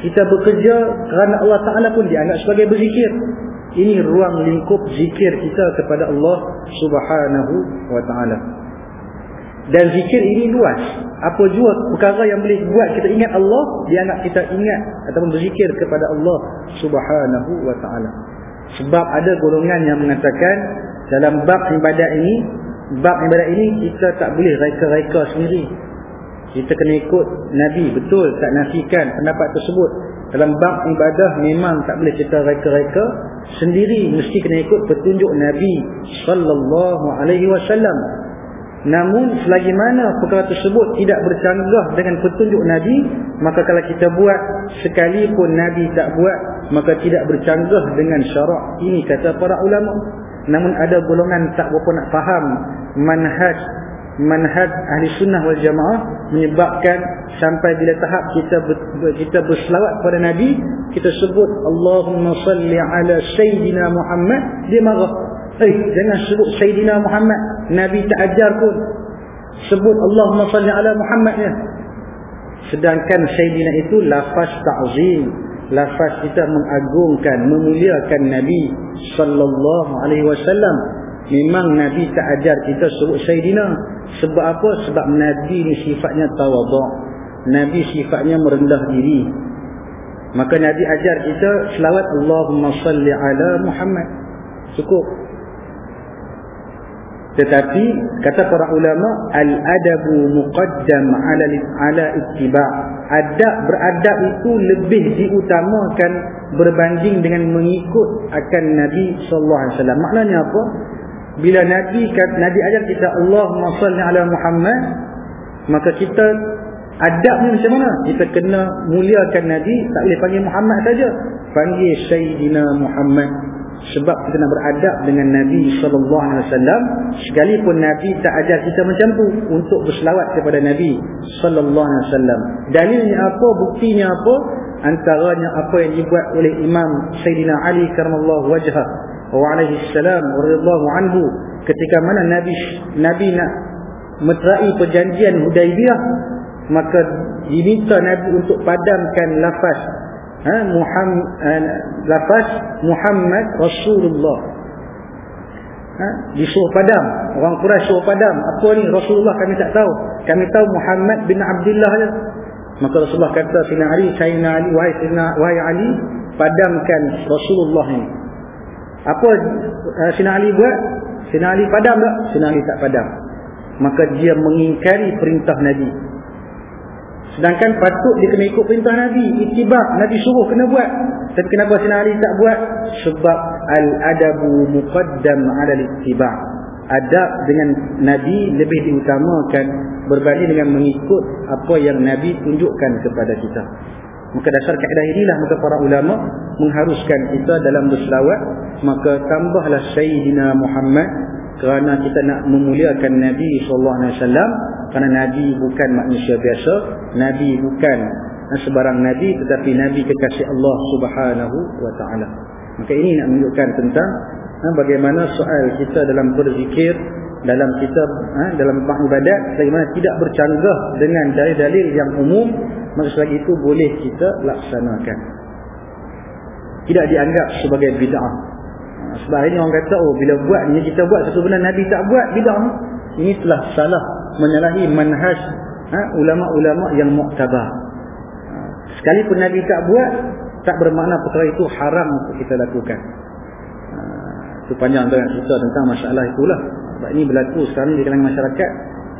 Kita bekerja kerana Allah Ta'ala pun dianggap sebagai berzikir. Ini ruang lingkup zikir kita kepada Allah Subhanahu Wa Ta'ala. Dan zikir ini luas. Apa juga perkara yang boleh buat kita ingat Allah dianggap kita ingat ataupun berzikir kepada Allah Subhanahu Wa Ta'ala sebab ada golongan yang mengatakan dalam bab ibadat ini, bab ibadat ini kita tak boleh reka-reka sendiri. Kita kena ikut Nabi, betul tak nafikan pendapat tersebut. Dalam bab ibadah memang tak boleh kita reka-reka sendiri, mesti kena ikut petunjuk Nabi sallallahu alaihi wasallam. Namun selagi mana perkara tersebut tidak bercanggah dengan petunjuk Nabi, maka kalau kita buat sekalipun Nabi tak buat, maka tidak bercanggah dengan syarak. Ini kata para ulama. Namun ada golongan tak berapa nak faham manhaj manhaj ahli sunnah wal jamaah menyebabkan sampai bila tahap kita ber, kita berselawat kepada Nabi, kita sebut Allahumma salli ala Sayyidina Muhammad, dia marah. Eh, jangan sebut Sayyidina Muhammad. Nabi tak ajar pun. Sebut Allahumma salli ala Muhammad ya. Sedangkan Sayyidina itu lafaz ta'zim. Lafaz kita mengagungkan, memuliakan Nabi sallallahu alaihi wasallam. Memang Nabi tak ajar kita sebut Sayyidina. Sebab apa? Sebab Nabi ni sifatnya tawaduk. Nabi sifatnya merendah diri. Maka Nabi ajar kita selawat Allahumma salli ala Muhammad. Cukup. Tetapi kata para ulama al-adabu muqaddam ala ala ittiba'. Adab beradab itu lebih diutamakan berbanding dengan mengikut akan Nabi sallallahu alaihi wasallam. Maknanya apa? Bila Nabi kata Nabi ajar kita Allahumma salli ala Muhammad, maka kita adabnya macam mana? Kita kena muliakan Nabi, tak boleh panggil Muhammad saja. Panggil Sayyidina Muhammad sebab kita nak beradab dengan Nabi sallallahu alaihi wasallam sekalipun Nabi tak ajar kita macam tu untuk berselawat kepada Nabi sallallahu alaihi wasallam. Dalilnya apa buktinya apa? Antaranya apa yang dibuat oleh Imam Sayyidina Ali karamallahu wajhah wa alaihi salam radhiyallahu anhu ketika mana Nabi Nabi nak meterai perjanjian Hudaibiyah maka diminta Nabi untuk padamkan lafaz ha, Muhammad uh, lafaz Muhammad Rasulullah. Ha, disuruh padam. Orang Quraisy suruh padam. Apa ni? Rasulullah kami tak tahu. Kami tahu Muhammad bin Abdullah je. Maka Rasulullah kata Sina Ali Sayyidina Ali wahai Sina wahai Ali padamkan Rasulullah ni. Apa uh, Sina Ali buat? Sina Ali padam tak? Sina Ali tak padam. Maka dia mengingkari perintah Nabi Sedangkan patut dia kena ikut perintah Nabi. Itibak. Nabi suruh kena buat. Tapi kenapa Sina Ali tak buat? Sebab al-adabu muqaddam ala itibak. Adab dengan Nabi lebih diutamakan berbanding dengan mengikut apa yang Nabi tunjukkan kepada kita. Maka dasar kaedah inilah maka para ulama mengharuskan kita dalam berselawat. Maka tambahlah Sayyidina Muhammad kerana kita nak memuliakan Nabi SAW kerana Nabi bukan manusia biasa Nabi bukan sebarang Nabi tetapi Nabi kekasih Allah Subhanahu wa taala. Maka ini nak menunjukkan tentang ha, bagaimana soal kita dalam berzikir dalam kitab ha, dalam ibadat bagaimana tidak bercanggah dengan dalil-dalil yang umum maka selagi itu boleh kita laksanakan. Tidak dianggap sebagai bid'ah. Ha, sebab ini orang kata oh bila buat ni kita buat sesuatu benda Nabi tak buat bid'ah. Ini telah salah menyalahi manhaj ha, ulama-ulama ha, yang muktabar. Ha, sekalipun Nabi tak buat, tak bermakna perkara itu haram untuk kita lakukan. Ha, itu panjang dengan cerita tentang masalah itulah. Sebab ini berlaku sekarang di kalangan masyarakat.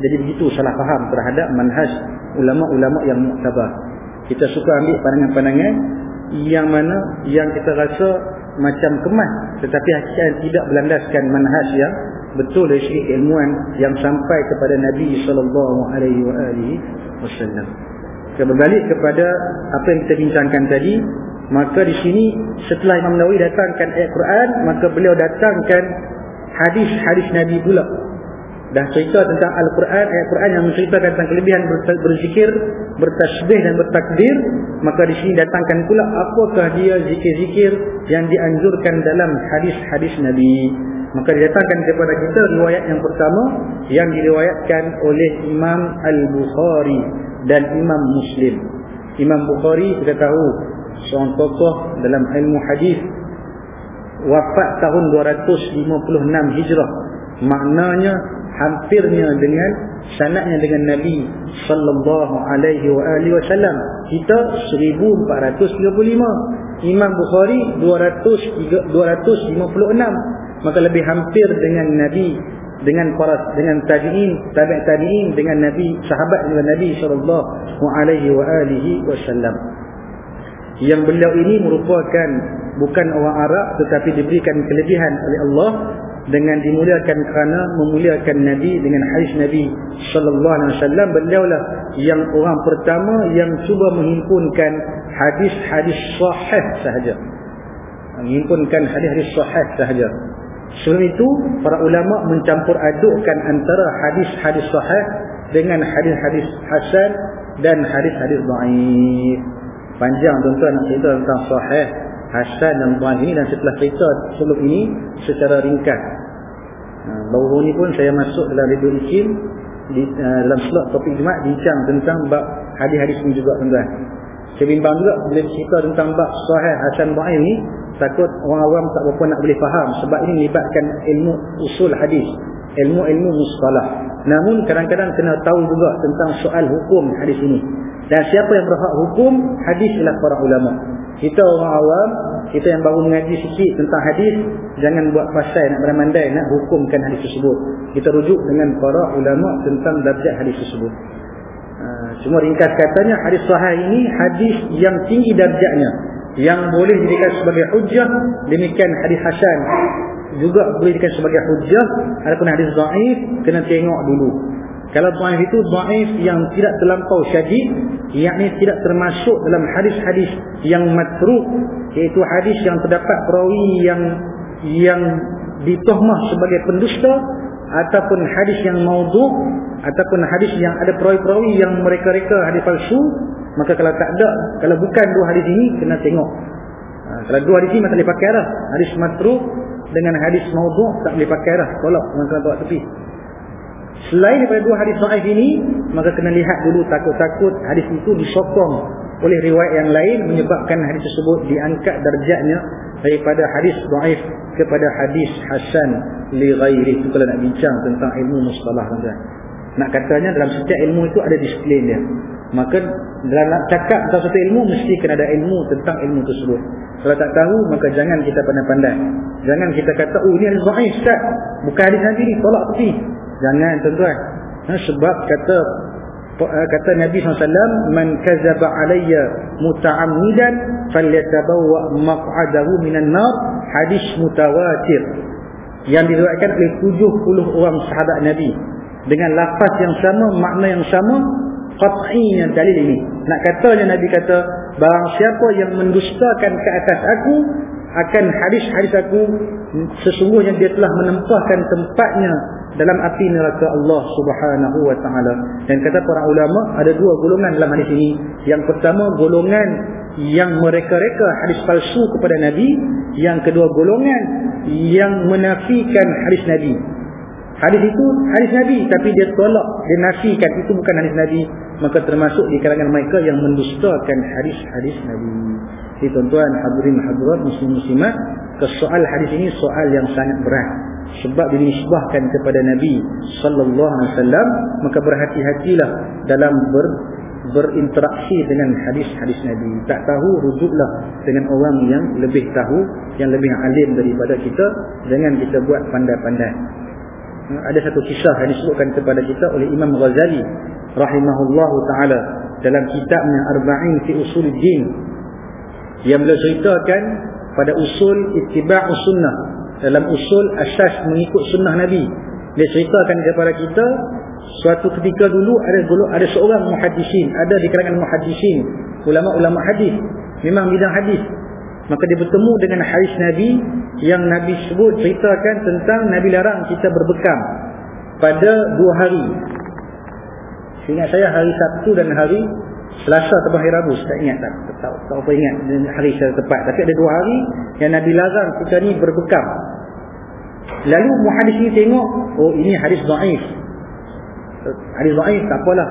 Jadi begitu salah faham terhadap manhaj ulama-ulama yang muktabar. Kita suka ambil pandangan-pandangan yang mana yang kita rasa macam kemas. Tetapi hakikat tidak berlandaskan manhaj yang betul dari segi keilmuan yang sampai kepada Nabi sallallahu alaihi wasallam. Kita berbalik kepada apa yang kita bincangkan tadi, maka di sini setelah Imam Nawawi datangkan ayat Quran, maka beliau datangkan hadis-hadis Nabi pula. Dah cerita tentang Al-Quran ayat Quran yang menceritakan tentang kelebihan berzikir bertasbih dan bertakbir maka di sini datangkan pula apakah dia zikir-zikir yang dianjurkan dalam hadis-hadis Nabi. Maka didatangkan kepada kita riwayat yang pertama yang diriwayatkan oleh Imam Al-Bukhari dan Imam Muslim. Imam Bukhari kita tahu seorang tokoh dalam ilmu hadis wafat tahun 256 Hijrah. Maknanya hampirnya dengan sanadnya dengan Nabi sallallahu alaihi wa alihi wasallam. Kita 1435 Imam Bukhari 200 256 maka lebih hampir dengan Nabi dengan para dengan tabi'in tabi' tabi'in dengan Nabi sahabat dengan Nabi sallallahu alaihi wa alihi wasallam. Yang beliau ini merupakan bukan orang Arab tetapi diberikan kelebihan oleh Allah dengan dimuliakan kerana memuliakan Nabi dengan hadis Nabi sallallahu alaihi wasallam. Beliaulah yang orang pertama yang cuba menghimpunkan hadis-hadis sahih sahaja. Menghimpunkan hadis-hadis sahih sahaja. Sebelum itu para ulama mencampur adukkan antara hadis-hadis sahih dengan hadis-hadis hasan dan hadis-hadis dhaif. Panjang tuan-tuan nak cerita tentang sahih Hasan dan ini dan setelah cerita sebelum ini secara ringkas. Ha, baru ini pun saya masuk dalam Radio Ikim di, uh, dalam slot topik Jumat bincang tentang bab hadis-hadis ini juga tuan-tuan. Saya bimbang juga bila cerita tentang bab Sahih Hasan Mu'ad ini takut orang awam tak berapa nak boleh faham sebab ini melibatkan ilmu usul hadis, ilmu-ilmu mustalah. Namun kadang-kadang kena tahu juga tentang soal hukum hadis ini. Dan siapa yang berhak hukum hadis ialah para ulama. Kita orang awam, kita yang baru mengaji sikit tentang hadis, jangan buat pasal nak beramandai nak hukumkan hadis tersebut. Kita rujuk dengan para ulama tentang darjat hadis tersebut. Uh, cuma ringkas katanya hadis sahih ini hadis yang tinggi darjatnya yang boleh dijadikan sebagai hujah demikian hadis hasan juga boleh dijadikan sebagai hujah adapun hadis dhaif kena tengok dulu kalau dhaif itu dhaif yang tidak terlampau syadid, yakni tidak termasuk dalam hadis-hadis yang matruk, iaitu hadis yang terdapat perawi yang yang dituhmah sebagai pendusta ataupun hadis yang maudhu ataupun hadis yang ada perawi-perawi yang mereka-reka hadis palsu, maka kalau tak ada, kalau bukan dua hadis ini kena tengok. Ha, kalau dua hadis ini tak boleh pakai dah. Hadis matruk dengan hadis maudhu tak boleh pakai dah. Tolak dengan kena bawa tepi. Selain daripada dua hadis sahih ini, maka kena lihat dulu takut-takut hadis itu disokong oleh riwayat yang lain menyebabkan hadis tersebut diangkat darjatnya daripada hadis dhaif kepada hadis hasan li ghairi. Itu kalau nak bincang tentang ilmu mustalah tuan Nak katanya dalam setiap ilmu itu ada disiplin dia. Maka dalam nak cakap tentang satu ilmu mesti kena ada ilmu tentang ilmu tersebut. Kalau tak tahu maka jangan kita pandai-pandai. Jangan kita kata oh ini hadis dhaif Ustaz. Bukan hadis Nabi ni tolak tepi. Jangan tuan-tuan. Ha, sebab kata eh, kata Nabi SAW man kazaba alayya muta'ammidan falyatabawa maq'adahu minan nar hadis mutawatir yang diriwayatkan oleh 70 orang sahabat Nabi dengan lafaz yang sama makna yang sama qat'inya dalil ini nak katanya Nabi kata barang siapa yang mendustakan ke atas aku akan hadis-hadis aku sesungguhnya dia telah menempahkan tempatnya dalam api neraka Allah Subhanahu wa taala. Dan kata para ulama ada dua golongan dalam hadis ini. Yang pertama golongan yang mereka-reka hadis palsu kepada nabi, yang kedua golongan yang menafikan hadis nabi. Hadis itu hadis nabi tapi dia tolak, dia nafikan. Itu bukan hadis nabi, maka termasuk di kalangan mereka yang mendustakan hadis-hadis nabi. Jadi tuan-tuan hadirin hadirat muslim muslimat, soal hadis ini soal yang sangat berat. Sebab dinisbahkan kepada Nabi sallallahu alaihi wasallam maka berhati-hatilah dalam ber, berinteraksi dengan hadis-hadis Nabi. Tak tahu rujuklah dengan orang yang lebih tahu yang lebih alim daripada kita dengan kita buat pandai-pandai ada satu kisah yang disebutkan kepada kita oleh Imam Ghazali rahimahullahu taala dalam kitabnya Arba'in fi Usul Din. Yang beliau ceritakan pada usul ittiba'us sunnah. Dalam usul asas mengikut sunnah Nabi. Dia ceritakan kepada kita suatu ketika dulu ada ada seorang muhaddisin, ada di kalangan muhaddisin, ulama-ulama hadis, memang bidang hadis. Maka dia bertemu dengan hadis Nabi yang Nabi sebut ceritakan tentang Nabi larang kita berbekam. pada dua hari. Ingat saya hari Sabtu dan hari Selasa atau hari Rabu tak ingat tak tak, tak apa ingat hari secara tepat. Tapi ada dua hari yang Nabi larang kita ni berbekam. Lalu muhadis ni tengok oh ini hadis dhaif. Hadis dhaif tak apalah.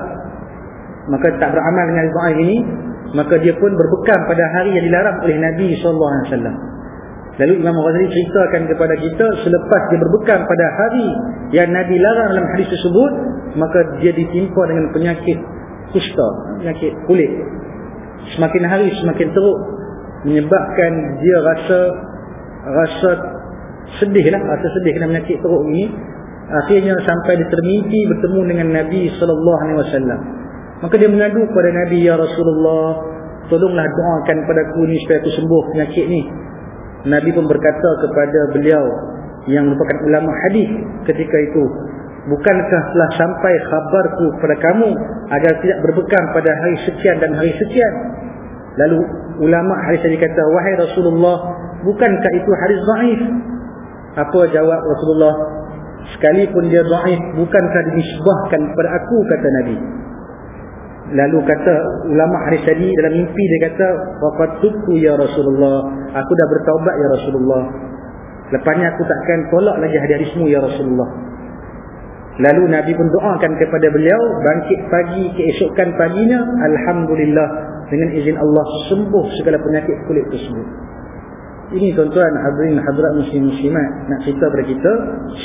Maka tak beramal dengan hadis dhaif ini maka dia pun berbekam pada hari yang dilarang oleh Nabi sallallahu alaihi wasallam. Lalu Imam Ghazali ceritakan kepada kita selepas dia berbekam pada hari yang Nabi larang dalam hadis tersebut maka dia ditimpa dengan penyakit kusta penyakit kulit. Semakin hari semakin teruk menyebabkan dia rasa rasa sedih lah rasa sedih kena penyakit teruk ini. Akhirnya sampai dia termimpi bertemu dengan Nabi SAW maka dia mengadu kepada Nabi Ya Rasulullah tolonglah doakan kepada aku ni supaya aku sembuh penyakit ni Nabi pun berkata kepada beliau yang merupakan ulama hadis ketika itu Bukankah telah sampai khabarku kepada kamu agar tidak berbekam pada hari sekian dan hari sekian? Lalu ulama hadis tadi kata, "Wahai Rasulullah, bukankah itu hadis dhaif?" Apa jawab Rasulullah? Sekalipun dia dhaif, bukankah dinisbahkan kepada aku kata Nabi? Lalu kata ulama hadis tadi dalam mimpi dia kata, "Waqattu ya Rasulullah, aku dah bertaubat ya Rasulullah. Lepasnya aku takkan tolak lagi hadis-hadismu ya Rasulullah." Lalu Nabi pun doakan kepada beliau bangkit pagi keesokan paginya alhamdulillah dengan izin Allah sembuh segala penyakit kulit tersebut. Ini tuan-tuan hadirin hadirat muslim muslimat nak cerita kepada kita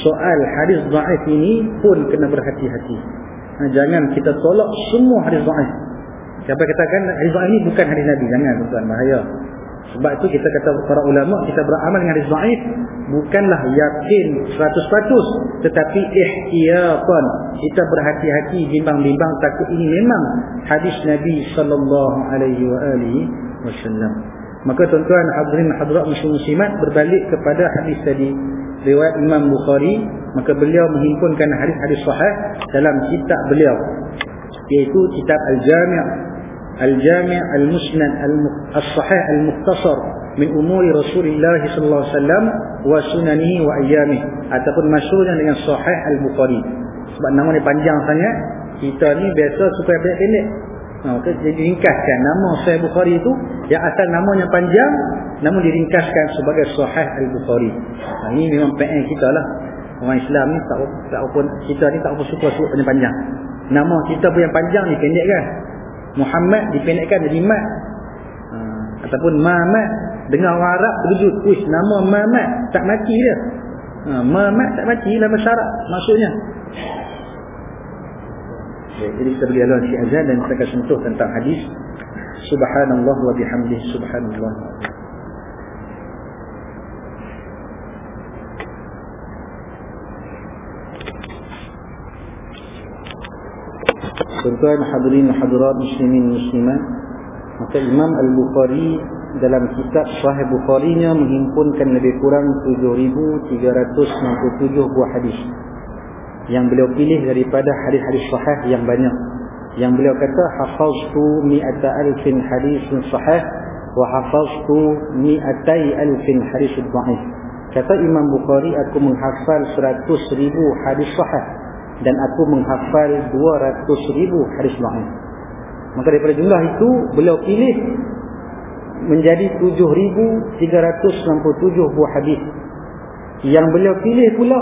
soal hadis dhaif ini pun kena berhati-hati. Nah, jangan kita tolak semua hadis dhaif. Siapa katakan hadis dhaif ini bukan hadis Nabi jangan tuan-tuan bahaya. Sebab itu kita kata para ulama kita beramal dengan hadis dhaif bukanlah yakin 100% tetapi ihtiyatan kita berhati-hati bimbang-bimbang takut ini memang hadis Nabi sallallahu alaihi wa alihi wasallam. Maka tuan-tuan hadirin hadirat muslimat berbalik kepada hadis tadi riwayat Imam Bukhari maka beliau menghimpunkan hadis-hadis sahih dalam kitab beliau iaitu kitab Al-Jami' Al-Jami' Al-Musnad Al-Sahih Al-Mukhtasar min umuri Rasulullah sallallahu alaihi wasallam wa sunanihi wa ayyamihi ataupun masyhurnya dengan Sahih Al-Bukhari. Sebab nama dia panjang sangat kita ni biasa suka pendek. Ha, okay, jadi ringkaskan nama Sahih Bukhari itu yang asal namanya panjang namun diringkaskan sebagai Sahih al-Bukhari. Ha, ini memang PN kita lah. Orang Islam ni tak tak apa kita ni tak apa suka sebut panjang-panjang. Nama kita pun yang panjang ni pendek kan? Muhammad dipendekkan jadi Mat ha, ataupun Mamat dengar orang Arab terkejut wis nama Mamat tak mati dia ha, Mamat tak mati nama syarat maksudnya ya, jadi kita beri alam si azan dan kita akan sentuh tentang hadis subhanallah wa bihamdih subhanallah Tuan-tuan hadirin hadirat muslimin muslimat Maka Imam Al-Bukhari dalam kitab Sahih Bukhari-nya menghimpunkan lebih kurang 7,397 buah hadis yang beliau pilih daripada hadis-hadis sahih yang banyak yang beliau kata hafaztu mi'ata alfin hadisin sahih wa hafaztu mi'atai alfin hadis dhaif kata Imam Bukhari aku menghafal 100 ribu hadis sahih dan aku menghafal 200 ribu hadis dhaif. Maka daripada jumlah itu beliau pilih menjadi 7397 buah hadis. Yang beliau pilih pula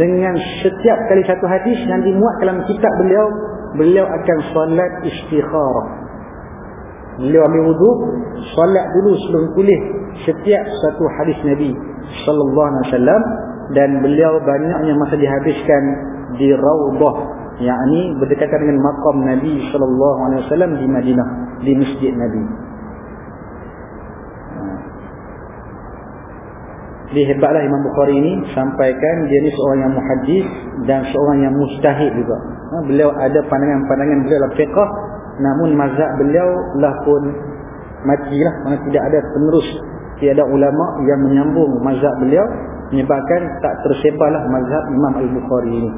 dengan setiap kali satu hadis yang dimuat dalam kitab beliau, beliau akan solat istikharah. Beliau ambil wudu, solat dulu sebelum tulis setiap satu hadis Nabi sallallahu alaihi wasallam dan beliau banyaknya masa dihabiskan di Raudhah yakni berdekatan dengan makam Nabi sallallahu alaihi wasallam di Madinah di masjid Nabi. Dia hebatlah Imam Bukhari ini sampaikan dia ni seorang yang muhaddis dan seorang yang mustahid juga. Ha, beliau ada pandangan-pandangan beliau dalam fiqh namun mazhab beliau lah pun matilah kerana tidak ada penerus tiada ulama yang menyambung mazhab beliau menyebabkan tak tersebarlah mazhab Imam Al-Bukhari ini.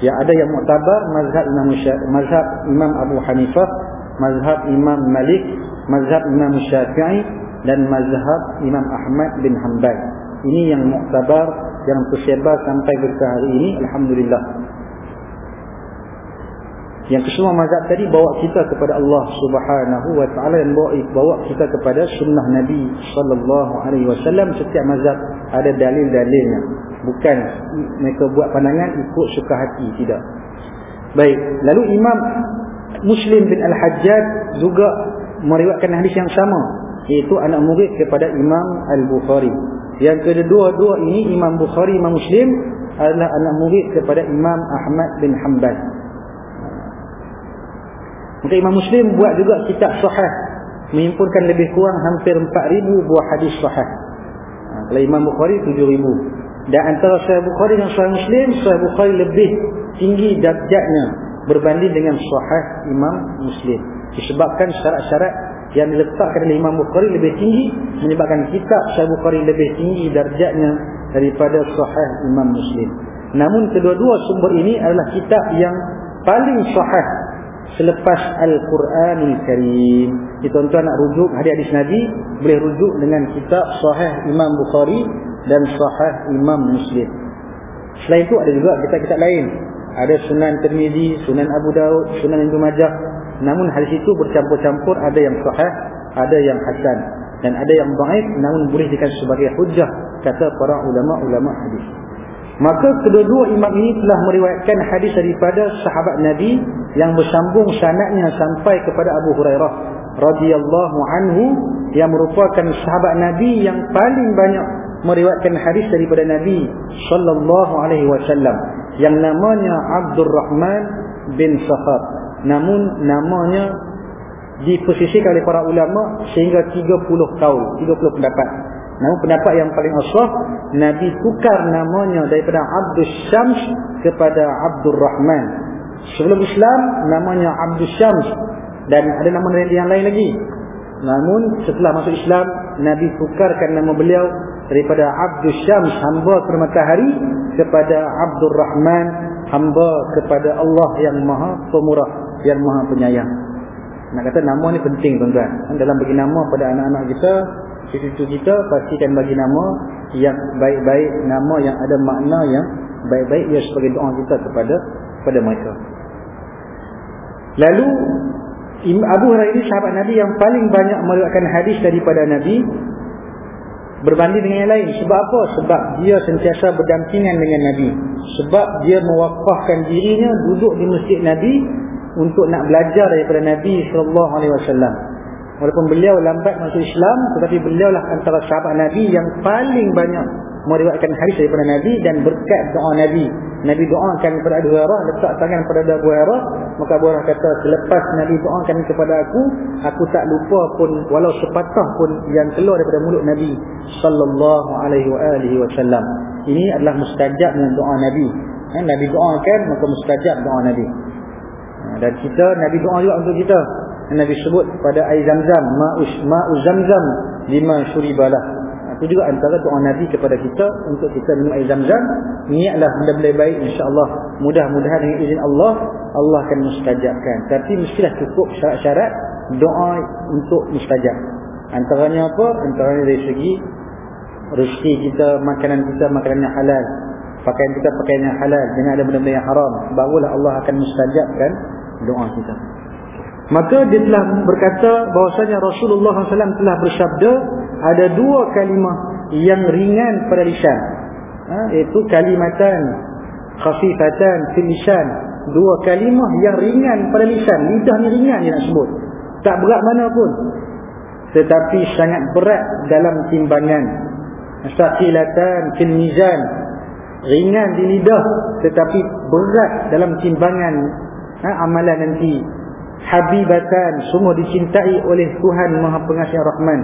Yang ada yang muktabar mazhab Imam mazhab Imam Abu Hanifah, mazhab Imam Malik, mazhab Imam Syafi'i dan mazhab Imam Ahmad bin Hanbal. Ini yang muktabar yang tersebar sampai ke hari ini alhamdulillah. yang kesemua mazhab tadi bawa kita kepada Allah Subhanahu wa taala dan bawa kita kepada sunnah Nabi sallallahu alaihi wasallam. Setiap mazhab ada dalil-dalilnya. Bukan mereka buat pandangan ikut suka hati tidak. Baik lalu Imam Muslim bin Al-Hajjaj juga meriwayatkan hadis yang sama iaitu anak murid kepada Imam Al-Bukhari yang kedua-dua ini Imam Bukhari Imam Muslim adalah anak murid kepada Imam Ahmad bin Hanbal Maka Imam Muslim buat juga kitab sahih menghimpunkan lebih kurang hampir 4000 buah hadis sahih. Ha, kalau Imam Bukhari 7000. Dan antara Sahih Bukhari dan Sahih Muslim, Sahih Bukhari lebih tinggi darjatnya berbanding dengan sahih Imam Muslim. Disebabkan syarat-syarat yang diletakkan oleh Imam Bukhari lebih tinggi menyebabkan kitab Sahih Bukhari lebih tinggi darjatnya daripada sahih Imam Muslim. Namun kedua-dua sumber ini adalah kitab yang paling sahih selepas Al-Quranul Karim. Tuan-tuan nak rujuk hadis-hadis Nabi, boleh rujuk dengan kitab Sahih Imam Bukhari dan Sahih Imam Muslim. Selain itu ada juga kitab-kitab lain. Ada Sunan Tirmizi, Sunan Abu Daud, Sunan Ibnu Majah. Namun hadis itu bercampur-campur, ada yang sahih, ada yang hasan dan ada yang dhaif namun boleh dikatakan sebagai hujah kata para ulama-ulama hadis. Maka kedua-dua imam ini telah meriwayatkan hadis daripada sahabat Nabi yang bersambung sanadnya sampai kepada Abu Hurairah radhiyallahu anhu yang merupakan sahabat Nabi yang paling banyak meriwayatkan hadis daripada Nabi sallallahu alaihi wasallam yang namanya Abdul Rahman bin Sakhar. Namun namanya diposisikan oleh para ulama sehingga 30 kaul, 30 pendapat. Namun pendapat yang paling asah Nabi tukar namanya daripada Abdul Syams kepada Abdul Rahman. Sebelum Islam namanya Abdul Syams dan ada nama yang lain lagi. Namun setelah masuk Islam Nabi tukarkan nama beliau daripada Abdul Syams hamba kepada matahari kepada Abdul Rahman hamba kepada Allah yang Maha Pemurah yang Maha Penyayang. Nak kata nama ni penting tuan-tuan. Dalam bagi nama pada anak-anak kita cucu kita pastikan bagi nama yang baik-baik nama yang ada makna yang baik-baik ia sebagai doa kita kepada kepada mereka lalu Abu Hurairah ini sahabat Nabi yang paling banyak meriwayatkan hadis daripada Nabi berbanding dengan yang lain sebab apa? sebab dia sentiasa berdampingan dengan Nabi sebab dia mewakafkan dirinya duduk di masjid Nabi untuk nak belajar daripada Nabi SAW Walaupun beliau lambat masuk Islam Tetapi beliau lah antara sahabat Nabi Yang paling banyak meriwayatkan hadis daripada Nabi Dan berkat doa Nabi. Nabi doakan kepada Abu Hurairah Letak tangan kepada Abu Hurairah. Maka Abu Hurairah kata Selepas Nabi doakan kepada aku Aku tak lupa pun Walau sepatah pun Yang keluar daripada mulut Nabi Sallallahu alaihi wasallam. Ini adalah mustajab dengan doa Nabi. Eh, Nabi doakan Maka mustajab doa Nabi Dan kita Nabi doa juga untuk kita. Nabi sebut pada air zam-zam ma'u zam-zam lima syuribalah. Itu juga antara doa Nabi kepada kita untuk kita minum air zam-zam. Niatlah benda-benda baik insyaAllah. Mudah-mudahan dengan izin Allah Allah akan mustajabkan. Tapi mestilah cukup syarat-syarat doa untuk mustajab. Antaranya apa? antaranya dari segi rezeki kita makanan kita makanan yang halal pakaian kita pakaian yang halal jangan ada benda-benda yang haram barulah Allah akan mustajabkan doa kita Maka dia telah berkata bahwasanya Rasulullah SAW telah bersabda ada dua kalimah yang ringan pada lisan. Ha, iaitu kalimatan khafifatan fil lisan. Dua kalimah yang ringan pada lisan. Lidah ni ringan dia nak sebut. Tak berat mana pun. Tetapi sangat berat dalam timbangan. Saqilatan fil mizan. Ringan di lidah tetapi berat dalam timbangan ha, amalan nanti. Habibatan semua dicintai oleh Tuhan Maha Pengasih Rahman.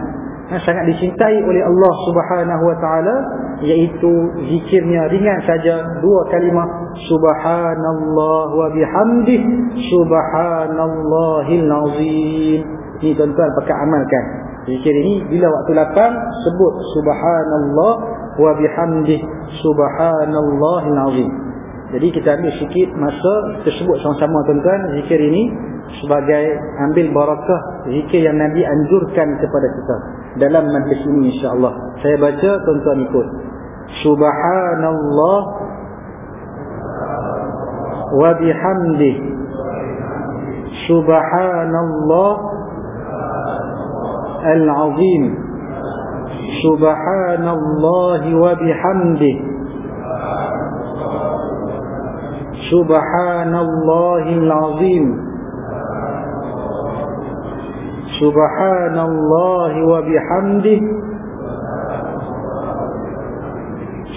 Yang sangat dicintai oleh Allah Subhanahu wa taala iaitu zikirnya ringan saja dua kalimah subhanallah wa bihamdih subhanallahil azim. Ini tuan-tuan pakai amalkan. Zikir ini bila waktu lapang sebut subhanallah wa bihamdih subhanallahil azim. Jadi kita ambil sikit masa kita sebut sama-sama tuan-tuan zikir ini sebagai ambil barakah zikir yang Nabi anjurkan kepada kita dalam majlis ini insya-Allah. Saya baca tuan-tuan ikut. Subhanallah wa bihamdih subhanallah al-azim. Subhanallah wa bihamdih. Subhanallahil azim Subhanallah wa bihamdih.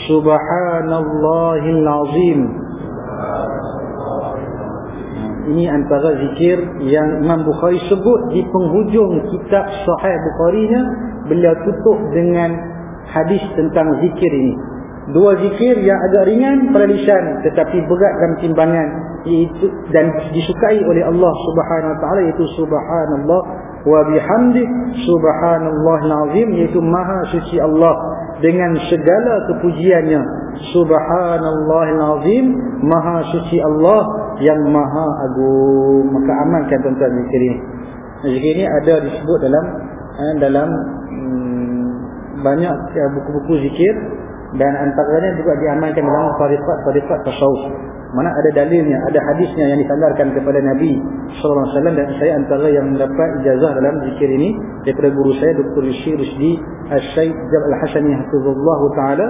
Subhanallahil azim ini antara zikir yang Imam Bukhari sebut di penghujung kitab Sahih Bukhari-nya beliau tutup dengan hadis tentang zikir ini. Dua zikir yang agak ringan pada lisan tetapi berat dalam timbangan. Iaitu dan disukai oleh Allah Subhanahu wa taala iaitu subhanallah wa bihamdi subhanallahil azim iaitu maha suci Allah. Dengan segala kepujiannya subhanallahil azim maha suci Allah yang maha agung. Maka amalkan tuan-tuan zikir ini. Zikir ini ada disebut dalam eh, dalam hmm, banyak eh, buku-buku zikir dan antaranya juga diamalkan dalam tarikat-tarikat tasawuf mana ada dalilnya ada hadisnya yang disandarkan kepada Nabi sallallahu alaihi wasallam dan saya antara yang mendapat ijazah dalam zikir ini daripada guru saya Dr. Rishi Rusdi Al-Syaikh Jab Al-Hasani hafizallahu taala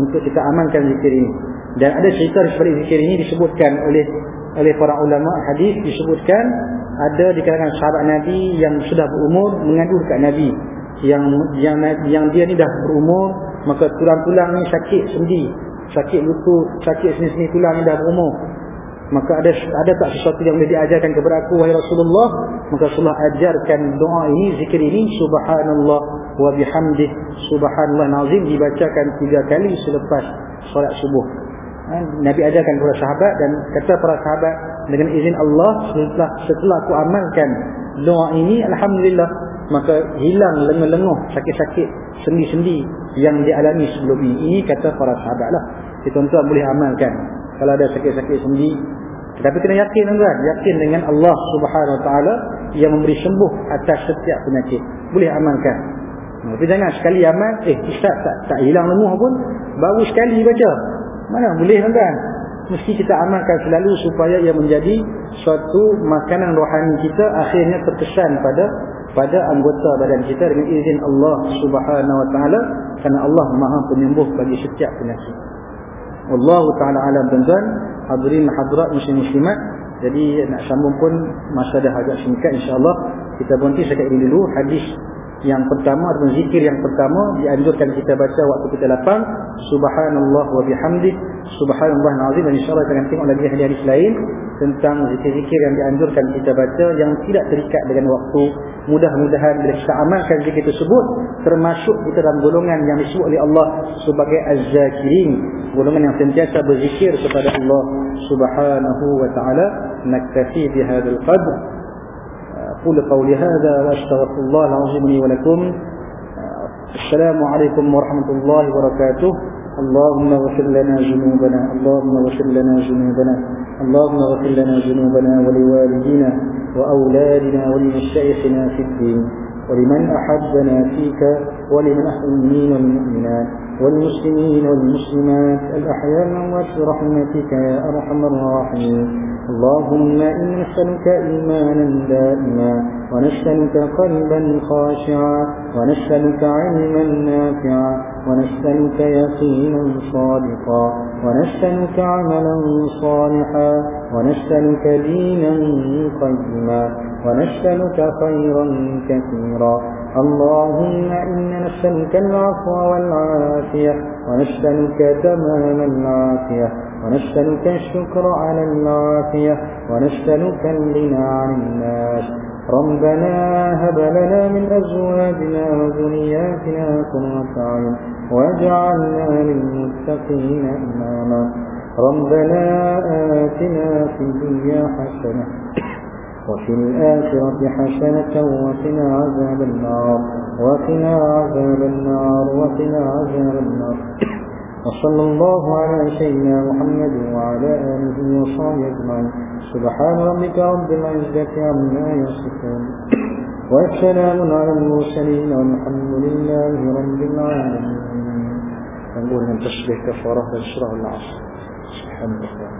untuk kita amalkan zikir ini dan ada cerita seperti zikir ini disebutkan oleh oleh para ulama hadis disebutkan ada di kalangan sahabat Nabi yang sudah berumur mengadu dekat Nabi. Yang yang yang dia ni dah berumur maka tulang-tulang ni sakit sendi. Sakit lutut sakit sini-sini tulang ni dah berumur. Maka ada ada tak sesuatu yang boleh diajarkan kepada aku wahai Rasulullah? Maka Rasulullah ajarkan doa ini zikir ini subhanallah wa bihamdih. Subhanallah nazim dibacakan tiga kali selepas solat subuh Nabi ajarkan kepada sahabat dan kata para sahabat dengan izin Allah setelah setelah aku amalkan doa ini alhamdulillah maka hilang lenguh-lenguh sakit-sakit sendi-sendi yang dialami sebelum ini. Ini kata para sahabat lah tuan-tuan boleh amalkan. Kalau ada sakit-sakit sendi tapi kena yakin tuan yakin dengan Allah subhanahu wa ta'ala yang memberi sembuh atas setiap penyakit. Boleh amalkan. Tapi jangan sekali amal eh ustaz tak, tak hilang lenguh pun. Baru sekali baca mana boleh tuan mesti kita amalkan selalu supaya ia menjadi suatu makanan rohani kita akhirnya terkesan pada pada anggota badan kita dengan izin Allah Subhanahu wa taala kerana Allah Maha penyembuh bagi setiap penyakit. Wallahu taala alam tuan-tuan, hadirin hadirat muslim muslimat. Jadi nak sambung pun masa dah agak singkat insya-Allah kita berhenti ini dulu hadis yang pertama atau zikir yang pertama dianjurkan kita baca waktu kita lapang subhanallah wa bihamdih subhanallah azim dan insyaallah kita akan tengok lagi hadis-hadis lain tentang zikir-zikir yang dianjurkan kita baca yang tidak terikat dengan waktu. Mudah-mudahan bila kita amalkan zikir tersebut termasuk kita dalam golongan yang disebut oleh Allah sebagai az-zakirin. Golongan yang sentiasa berzikir kepada Allah subhanahu wa ta'ala. Naktafi bihadal qadr أقول قولي هذا وأستغفر الله العظيم لي ولكم. السلام عليكم ورحمة الله وبركاته. اللهم اغفر لنا ذنوبنا اللهم اغفر لنا ذنوبنا اللهم اغفر لنا ذنوبنا ولوالدينا وأولادنا ولمشايخنا في الدين. ولمن أحبنا فيك ولمن المؤمنين والمؤمنات والمسلمين والمسلمات. الأحياء والأموات برحمتك يا أرحم الراحمين. اللهم إنا نسألك إيمانا دائما ونسألك قلبا خاشعا ونسألك علما نافعا ونسألك يقينا صادقا ونسألك عملا صالحا ونسألك دينا قيما ونسألك خيرا كثيرا. اللهم إنا نسألك العفو والعافية ونسألك تمام العافية. ونسألك الشكر على العافية ونسألك الغنى عن الناس. ربنا هب لنا من أزواجنا وذرياتنا قرة أعين واجعلنا للمتقين إماما. ربنا آتنا في الدنيا حسنة وفي الآخرة حسنة وقنا عذاب النار وقنا عذاب النار وقنا عذاب النار. وصلى الله على سيدنا محمد وعلى آله وصحبه أجمعين. سبحان ربك رب العزة عما يصفون. والسلام على المرسلين والحمد لله رب العالمين. نقول من تشبه كفارة الشرع العصر. سبحان الله